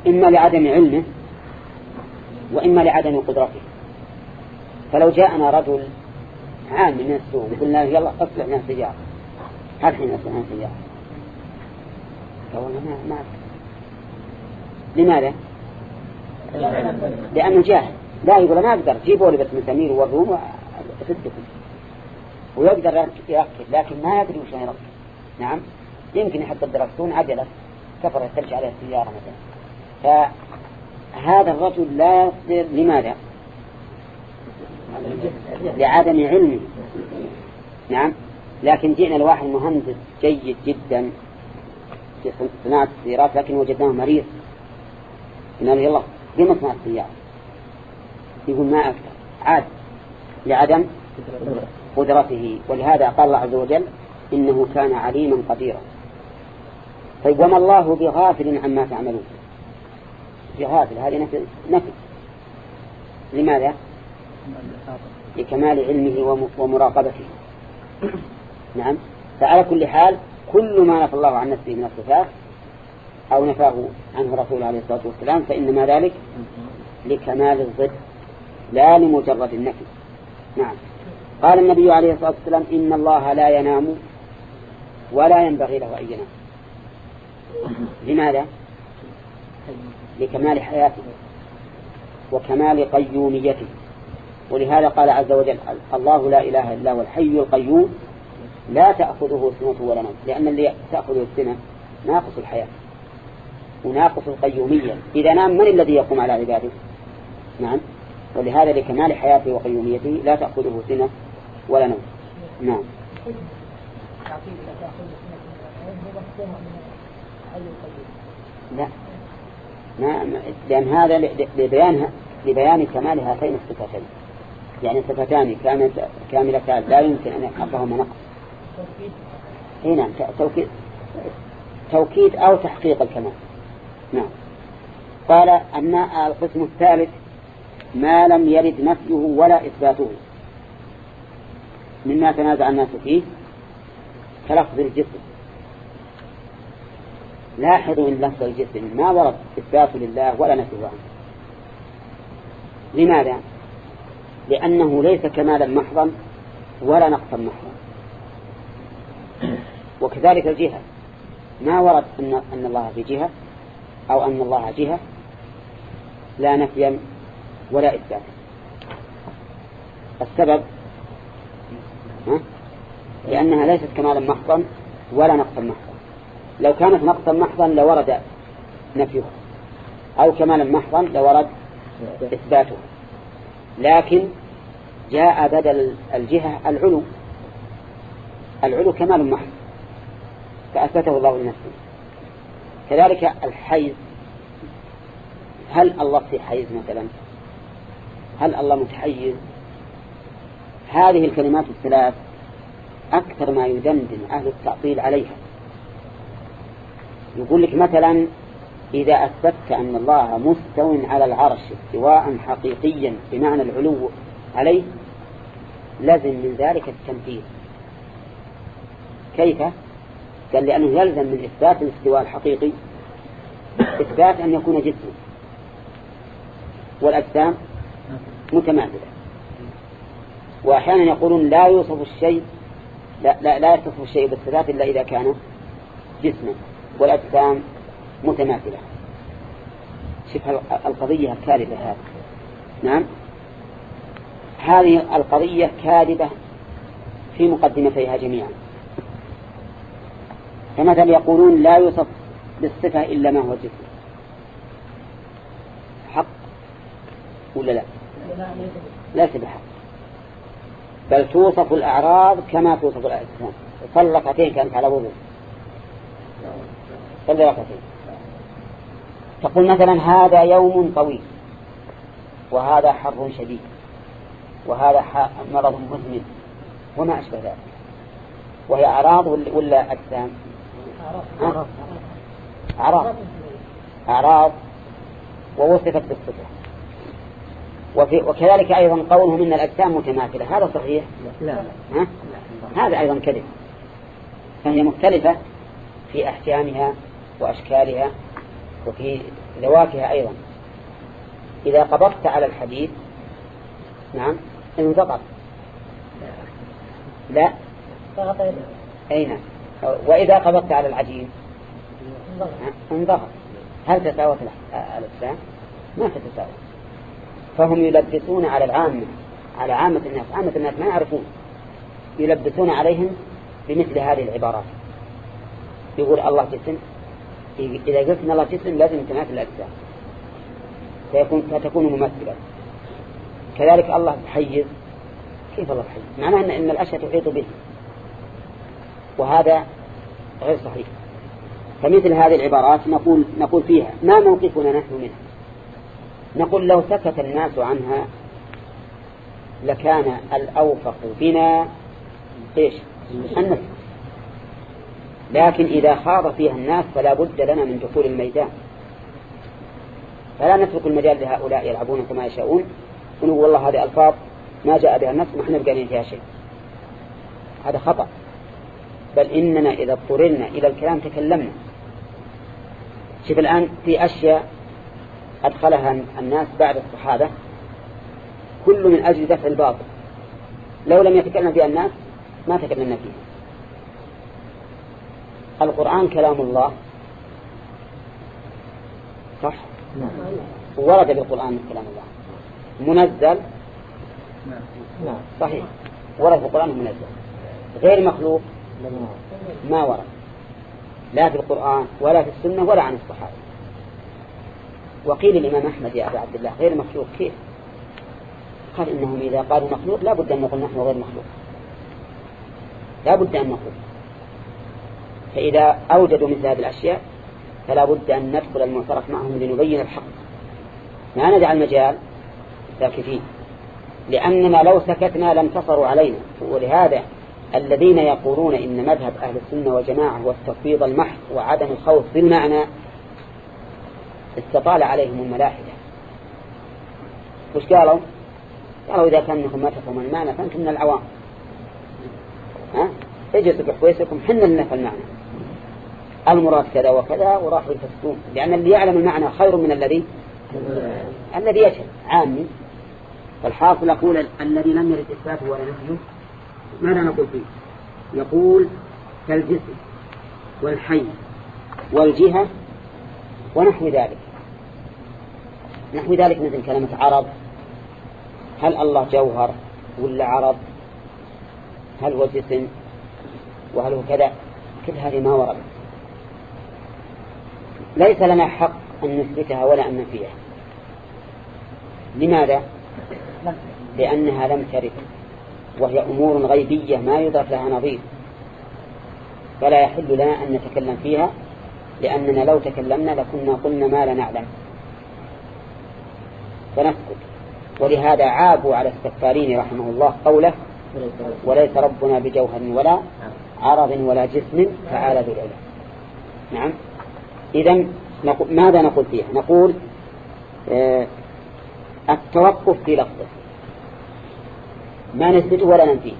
إما لعدم علمه وإما لعدم قدرته. فلو جاءنا رجل عام من السوق وقلنا يلا اصلح لنا سيارة هل حين اصلح لنا سيارة والله ما ما لماذا؟ لأنه جاهل. لا يقول ما أقدر. جيبوا لي بس مسامير ووروهم وأسدكم ويقدر يركب لكن ما يدري وش يركب. نعم؟ يمكن يحط الدركتون عجلة سفر تمشي عليها السيارة مثلا. فهذا الرجل لا يصدر لماذا؟ لعدم علمه. نعم؟ لكن جئنا لواحد مهندس جيد جدا في صناعة السيارات لكن وجدناه مريض. قلنا له يلا قم اصنع السيارة. يقول ما أقدر عاد لعدم؟ قدرته. ولهذا قال الله عز وجل إنه كان عليما قديرا. طيب وما الله بغافل عما تعملون؟ بغافل هذه نفي, نفي. لماذا؟ لكمال علمه ومراقبته. نعم. فعلى كل حال كل ما نفى الله عن نفسه من الصفات أو نفاه عنه رسول عليه الصلاة والسلام فإنما ذلك لكمال الضد لا لمجرد النفي. نعم. قال النبي عليه الصلاة والسلام إن الله لا ينام ولا ينبغي له أن ينام. لماذا؟ لكمال حياته وكمال قيوميته. ولهذا قال عز وجل الله لا إله إلا هو الحي القيوم لا تأخذه سنة ولا نوم. لأن اللي تأخذه السنة ناقص الحياة وناقص القيومية. إذا نام من الذي يقوم على عباده؟ نعم. ولهذا لكمال حياته وقيوميته لا تأخذه سنة ولا نوم. نعم. لا. ما لأن هذا لبيان لبيان كمال هاتين الصفتين. يعني صفتان كاملتان. لا يمكن أن يحققهما نقص. إي نعم. توكيد توكيد أو تحقيق الكمال. نعم. قال أن القسم الثالث ما لم يرد نفيه ولا إثباته. مما تنازع الناس فيه كلفظ الجسم. لاحظوا ان لفظ الجسم ما ورد إثبات لله ولا نفيه عنه. لماذا؟ لأنه ليس كمالا محضا ولا نقصا محضا. وكذلك الجهة. ما ورد أن, أن الله في جهة أو أن الله جهة لا نفيا ولا إثباتا. السبب ها؟ لأنها ليست كمالا محضا ولا نقصا محضا. لو كانت نقصا محضا لورد نفيه أو كمالا محضا لورد إثباته لكن جاء بدل الجهة العلو. العلو كمال محض. فأثبته الله لنفسه. كذلك الحيز هل الله في حيز مثلا؟ هل الله متحيز هذه الكلمات الثلاث أكثر ما يدندن أهل التعطيل عليها. يقول لك مثلا إذا أثبتت أن الله مستو على العرش استواء حقيقيا بمعنى العلو عليه لازم من ذلك التنفيذ. كيف؟ قال لأنه يلزم من إثبات الاستواء الحقيقي إثبات أن يكون جسما والأجسام متماثلة وأحيانا يقولون لا يوصف الشيء لا, لا, لا يتصف الشيء بالصفات إلا إذا كان جسما والأجسام متماثلة. شوف القضية الكاذبة هذه. نعم؟ هذه القضية كاذبة في مقدمتيها جميعا. فمثلا يقولون لا يوصف بالصفة إلا ما هو جسم. حق ولا لا؟ ليس بحق بل توصف الأعراض كما توصف الأجسام صل ركعتين كانت على وضوء. صل ركعتين تقول مثلا هذا يوم طويل وهذا حر شديد وهذا مرض مزمن وما أشبه ذلك. وهي أعراض ولا أجسام؟ أعراض. أعراض. ووصفت بالصفة. وفي وكذلك أيضا قوله من الأجسام متماثلة. هذا صحيح؟ لا. ها؟ هذا أيضا كذب. فهي مختلفة في أحكامها وأشكالها وفي ذواتها أيضا. إذا قبضت على الحديد نعم انضغط لا. أي نعم. وإذا قبضت على العجين انضغط هل تساوت الأجسام؟ ما تتساوى فهم يلبسون على العامة على عامة الناس عامة الناس ما يعرفون. يلبسون عليهم بمثل هذه العبارات. يقول الله جسم إذا قلت أن الله جسم لازم تماثل الأجسام. فيكون فتكون ممثلة. كذلك الله حيز كيف الله حيز معناه أن, إن الأشياء تحيط به. وهذا غير صحيح. فمثل هذه العبارات نقول نقول فيها ما موقفنا نحن منها؟ نقول لو سكت الناس عنها لكان الأوفق بنا إيش؟ النفس. لكن إذا خاض فيها الناس فلا بد لنا من دخول الميدان. فلا نترك المجال لهؤلاء يلعبون كما يشاءون. ونقول والله هذه ألفاظ ما جاء بها النفس ما إحنا بقالين فيها شيء. هذا خطأ. بل إننا إذا اضطررنا إلى الكلام تكلمنا. شوف الآن في أشياء أدخلها الناس بعد الصحابة كل من أجل دفع الباطل. لو لم يتكلم فيها الناس ما تكلمنا فيها. القرآن كلام الله. صح. ورد بالقرآن كلام الله. منزل. صحيح. ورد في القرآن منزل. غير مخلوق. ما ورد. لا في القرآن ولا في السنة ولا عن الصحابة. وقيل الإمام أحمد يا أبا عبد الله غير مخلوق كيف؟ قال إنهم إذا قالوا مخلوق لا بد أن نقول نحن غير مخلوق. لا بد أن نقول. فإذا أوجدوا مثل هذه الأشياء فلا بد أن ندخل المعترف معهم لنبين الحق. ما نجعل مجال ساكتين. لأننا لو سكتنا لانتصروا علينا. ولهذا الذين يقولون إن مذهب أهل السنة والجماعة هو التفويض المحض وعدم الخوف بالمعنى استطال عليهم الملاحدة. وش قالوا؟ قالوا إذا كان ما تفهمون المعنى فأنتم من العوام. ها؟ اجلسوا بحويسكم حنا لنا في المعنى. المراد كذا وكذا وراحوا يفسدون لأن اللي يعلم المعنى خير من الذي الذي يجهل عامي فالحاصل يقول الذي لم يرد إثباته ولا نفيه ماذا نقول فيه؟ يقول كالجسم والحي والجهة ونحو ذلك. نحو ذلك مثل كلمة عرض هل الله جوهر ولا عرض هل هو جسم وهل هو كذا؟ كل هذه ما ورد. ليس لنا حق أن نثبتها ولا أن ننفيها. لماذا؟ لأنها لم ترد وهي أمور غيبية ما يضاف لها نظير. فلا يحل لنا أن نتكلم فيها لأننا لو تكلمنا لكنا قلنا ما لا نعلم. فنسكت ولهذا عابوا على السفارين رحمه الله قوله وليس ربنا بجوهر ولا عرض ولا جسم تعالى ذو العلا نعم إذا ماذا نقول فيها؟ نقول آه التوقف في لفظه. ما نثبته ولا ننفيه.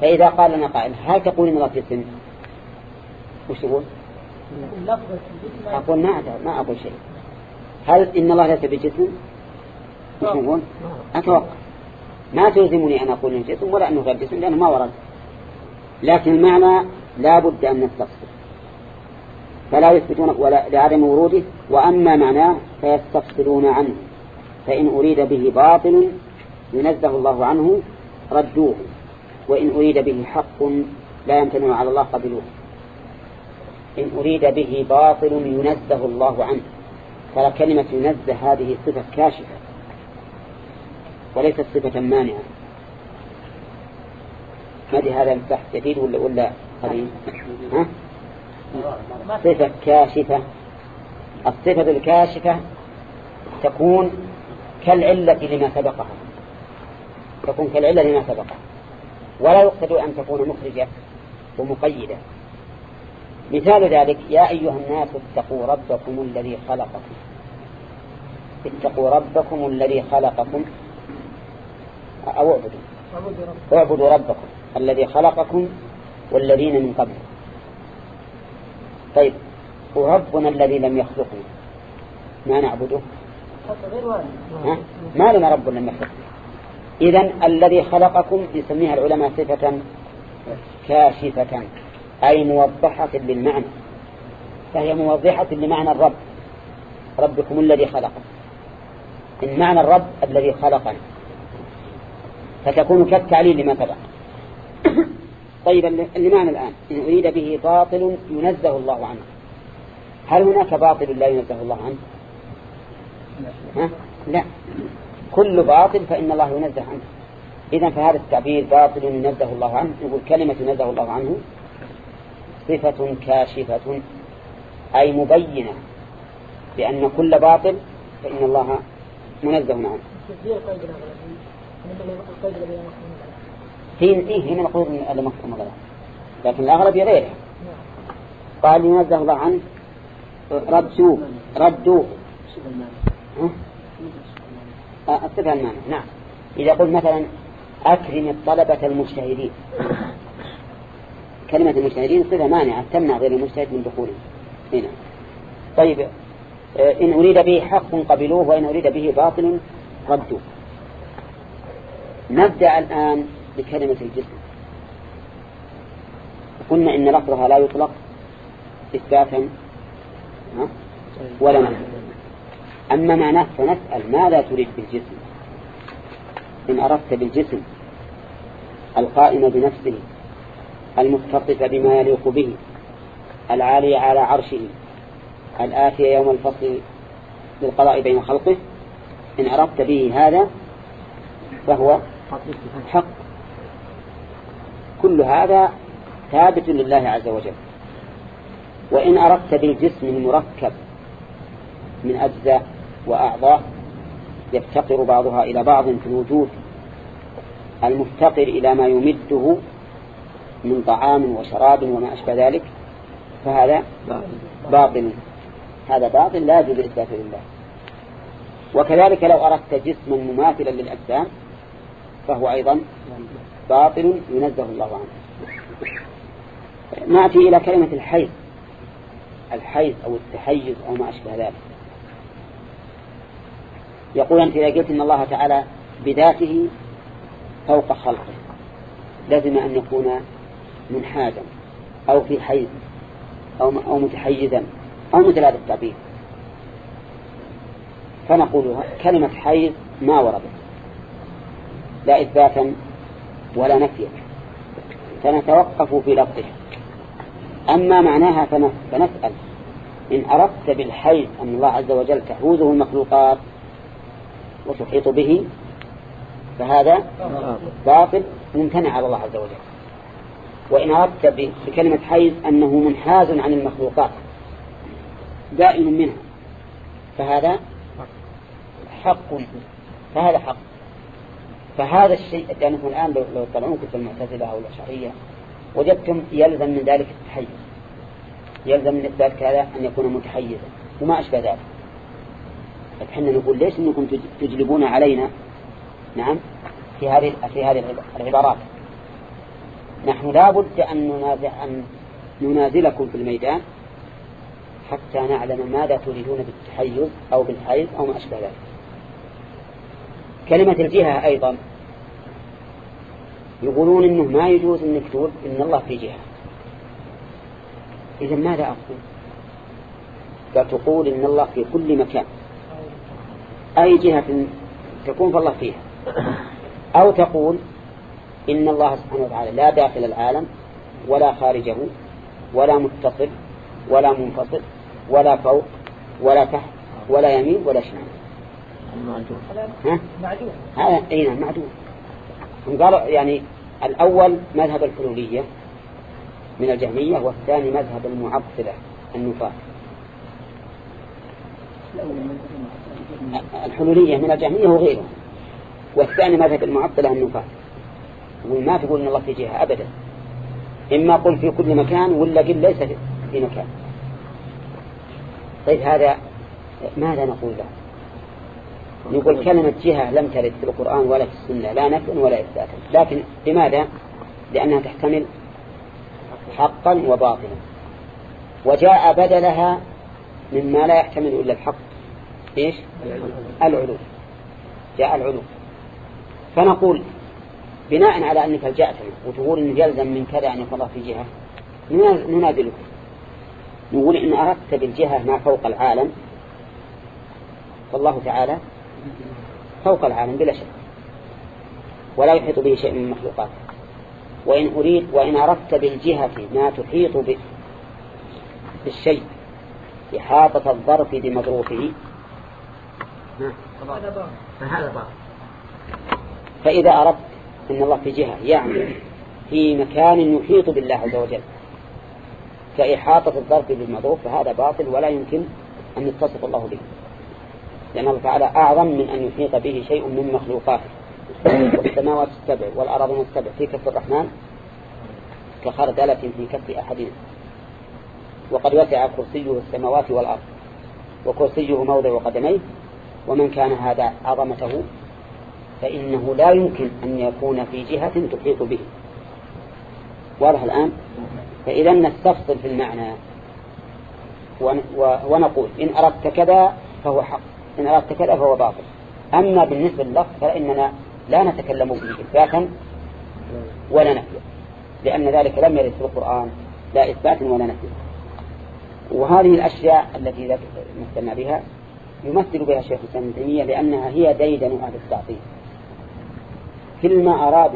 فإذا قال لنا قائل هل تقول إن الله جسم وش تقول؟ أقول ما ما أقول شيء. هل إن الله ليس بجسم؟ نقول أتوقف ما تلزمني أن أقول إنه جسم ولا أنه غير جسم لأنه ما ورد. لكن المعنى لا بد أن نستفسر. فلا يثبتون ولا لعدم وروده وأما معناه فيستفصلون عنه. فإن أريد به باطل ينزه الله عنه ردوه. وإن أريد به حق لا يمتنون على الله قبلوه. إن أريد به باطل ينزه الله عنه. فكلمة ينزه هذه صفة كاشفة وليست صفة مانعة. ما دي هذا البحث جديد ولا ولا قديم؟ ها؟ صفة كاشفة. الصفة الكاشفة تكون كالعلة لما سبقها. تكون كالعلة لما سبقها. ولا يقصد أن تكون مخرجة ومقيدة. مثال ذلك يا أيها الناس اتقوا ربكم الذي خلقكم. اتقوا ربكم الذي خلقكم. أو اعبدوا. اعبدوا ربكم الذي خلقكم والذين من قبل. طيب وربنا الذي لم يخلقنا. ما نعبده؟ ها؟ ما لنا رب لم يخلقنا. إذا الذي خلقكم يسميها العلماء صفة كاشفة. أي موضحة للمعنى. فهي موضحة لمعنى الرب. ربكم الذي خلقكم إن معنى الرب الذي خلقنا. فتكون كالتعليل لما سبق. طيب المعنى الآن. إن أريد به باطل ينزه الله عنه. هل هناك باطل لا ينزه الله عنه؟ ها؟ لا. كل باطل فإن الله ينزه عنه. إذا فهذا التعبير باطل ينزه الله عنه. نقول كلمة ينزه الله عنه. صفة كاشفة أي مبينة بأن كل باطل فإن الله منزه عنه هنا إيه هنا مقصود هذا مفهوم غيره لكن الأغلب غيره قال ينزه الله عنه ردوا ردوا. الصفة المعنى. نعم. إذا قلت مثلا أكرم الطلبة المجتهدين. كلمة المجتهدين صفة مانعة تمنع غير المجتهد من دخوله. هنا طيب آه، إن أريد به حق قبلوه وإن أريد به باطل ردوه. نبدأ الآن بكلمة الجسم. قلنا إن لفظها لا يطلق إثباتا ولا نفسا أما معناه فنسأل ماذا تريد بالجسم؟ إن أردت بالجسم القائم بنفسه المتصف بما يليق به العالي على عرشه الآتي يوم الفصل للقضاء بين خلقه. إن أردت به هذا فهو حق. كل هذا ثابت لله عز وجل. وإن أردت بالجسم المركب من أجزاء وأعضاء يفتقر بعضها إلى بعض في الوجود المفتقر إلى ما يمده من طعام وشراب وما أشبه ذلك فهذا باطل. هذا باطل لا يجوز لله. وكذلك لو أردت جسما مماثلا للأجسام فهو أيضا باطل ينزه الله عنه. نأتي إلى كلمة الحيز الحيز أو التحيز أو ما أشبه ذلك. يقول أنت إذا قلت إن الله تعالى بذاته فوق خلقه لازم أن يكون منحازا أو في حيز أو أو متحيزا أو مثل هذا التعبير. فنقول كلمة حيض ما وردت لا إثباتا ولا نفيا. فنتوقف في لفظها أما معناها فنسأل إن أردت بالحيض أن الله عز وجل تحوزه المخلوقات وتحيط به فهذا باطل ممتنع على الله عز وجل. وإن أردت بكلمة حيز أنه منحاز عن المخلوقات دائم منها. فهذا حق. فهذا حق. فهذا الشيء لأنكم الآن لو طلعون في المعتزلة أو الأشعرية وجدتم يلزم من ذلك التحيز. يلزم من ذلك هذا أن يكون متحيزا. وما أشبه ذلك. فحنا نقول ليش أنكم تجلبون علينا؟ نعم. في هذه في هذه العبارات. نحن لا بد أن ننازع أن ننازلكم في الميدان حتى نعلم ماذا تريدون بالتحيز أو بالحيز أو ما أشبه ذلك. كلمة الجهة أيضا يقولون إنه ما يجوز أن نكتب إن الله في جهة. إذا ماذا أقول؟ فتقول إن الله في كل مكان. أي جهة تكون فالله فيها. أو تقول إن الله سبحانه وتعالى لا داخل العالم ولا خارجه ولا متصل ولا منفصل ولا فوق ولا تحت ولا يمين ولا شمال. معدوم هذا اي نعم معدوم قالوا يعني الأول مذهب الحلولية من الجهمية والثاني مذهب المعطلة النفاة الحلولية من الجهمية وغيرها والثاني مذهب المعطلة النفاة وما تقول إن الله في جهة ابدا. إما قل في كل مكان ولا قل ليس في مكان. طيب هذا ماذا نقول له؟ نقول كلمة جهة لم ترد في القرآن ولا في السنة لا نفع ولا إثباتا لكن لماذا؟ لأنها تحتمل حقا وباطلا. وجاء بدلها مما لا يحتمل إلا الحق. إيش؟ العلو. جاء العلو. فنقول بناء على أنك الجأتنا وتقول أنه يلزم من كذا أن يكون الله في جهة ننادلك نقول إن أردت بالجهة ما فوق العالم فالله تعالى فوق العالم بلا شك ولا يحيط به شيء من مخلوقاته وإن أريد وإن أردت بالجهة ما تحيط بالشيء إحاطة الظرف بمظروفه. فهذا باطل. فإذا أردت أن الله في جهة يعني في مكان يحيط بالله عز وجل. كإحاطة الظرف بالمظروف فهذا باطل ولا يمكن أن يتصف الله به. لأن الله تعالى أعظم من أن يحيط به شيء من مخلوقاته. والسماوات السبع والأراضين السبع في كف الرحمن كخردلة في كف أحدنا وقد وسع كرسيه السماوات والأرض وكرسيه موضع قدميه ومن كان هذا عظمته فإنه لا يمكن أن يكون في جهة تحيط به. واضح الآن؟ فإذا نستفصل في المعنى. ونقول إن أردت كذا فهو حق إن أردت كذا فهو باطل. أما بالنسبة للفظ فإننا لا نتكلم به إثباتا ولا نفيا لأن ذلك لم يرد في القرآن لا إثبات ولا نفي وهذه الأشياء التي مثلنا بها يمثل بها الشيخ الإسلام ابن تيمية لأنها هي ديدن أهل التعطيل. كل ما أراد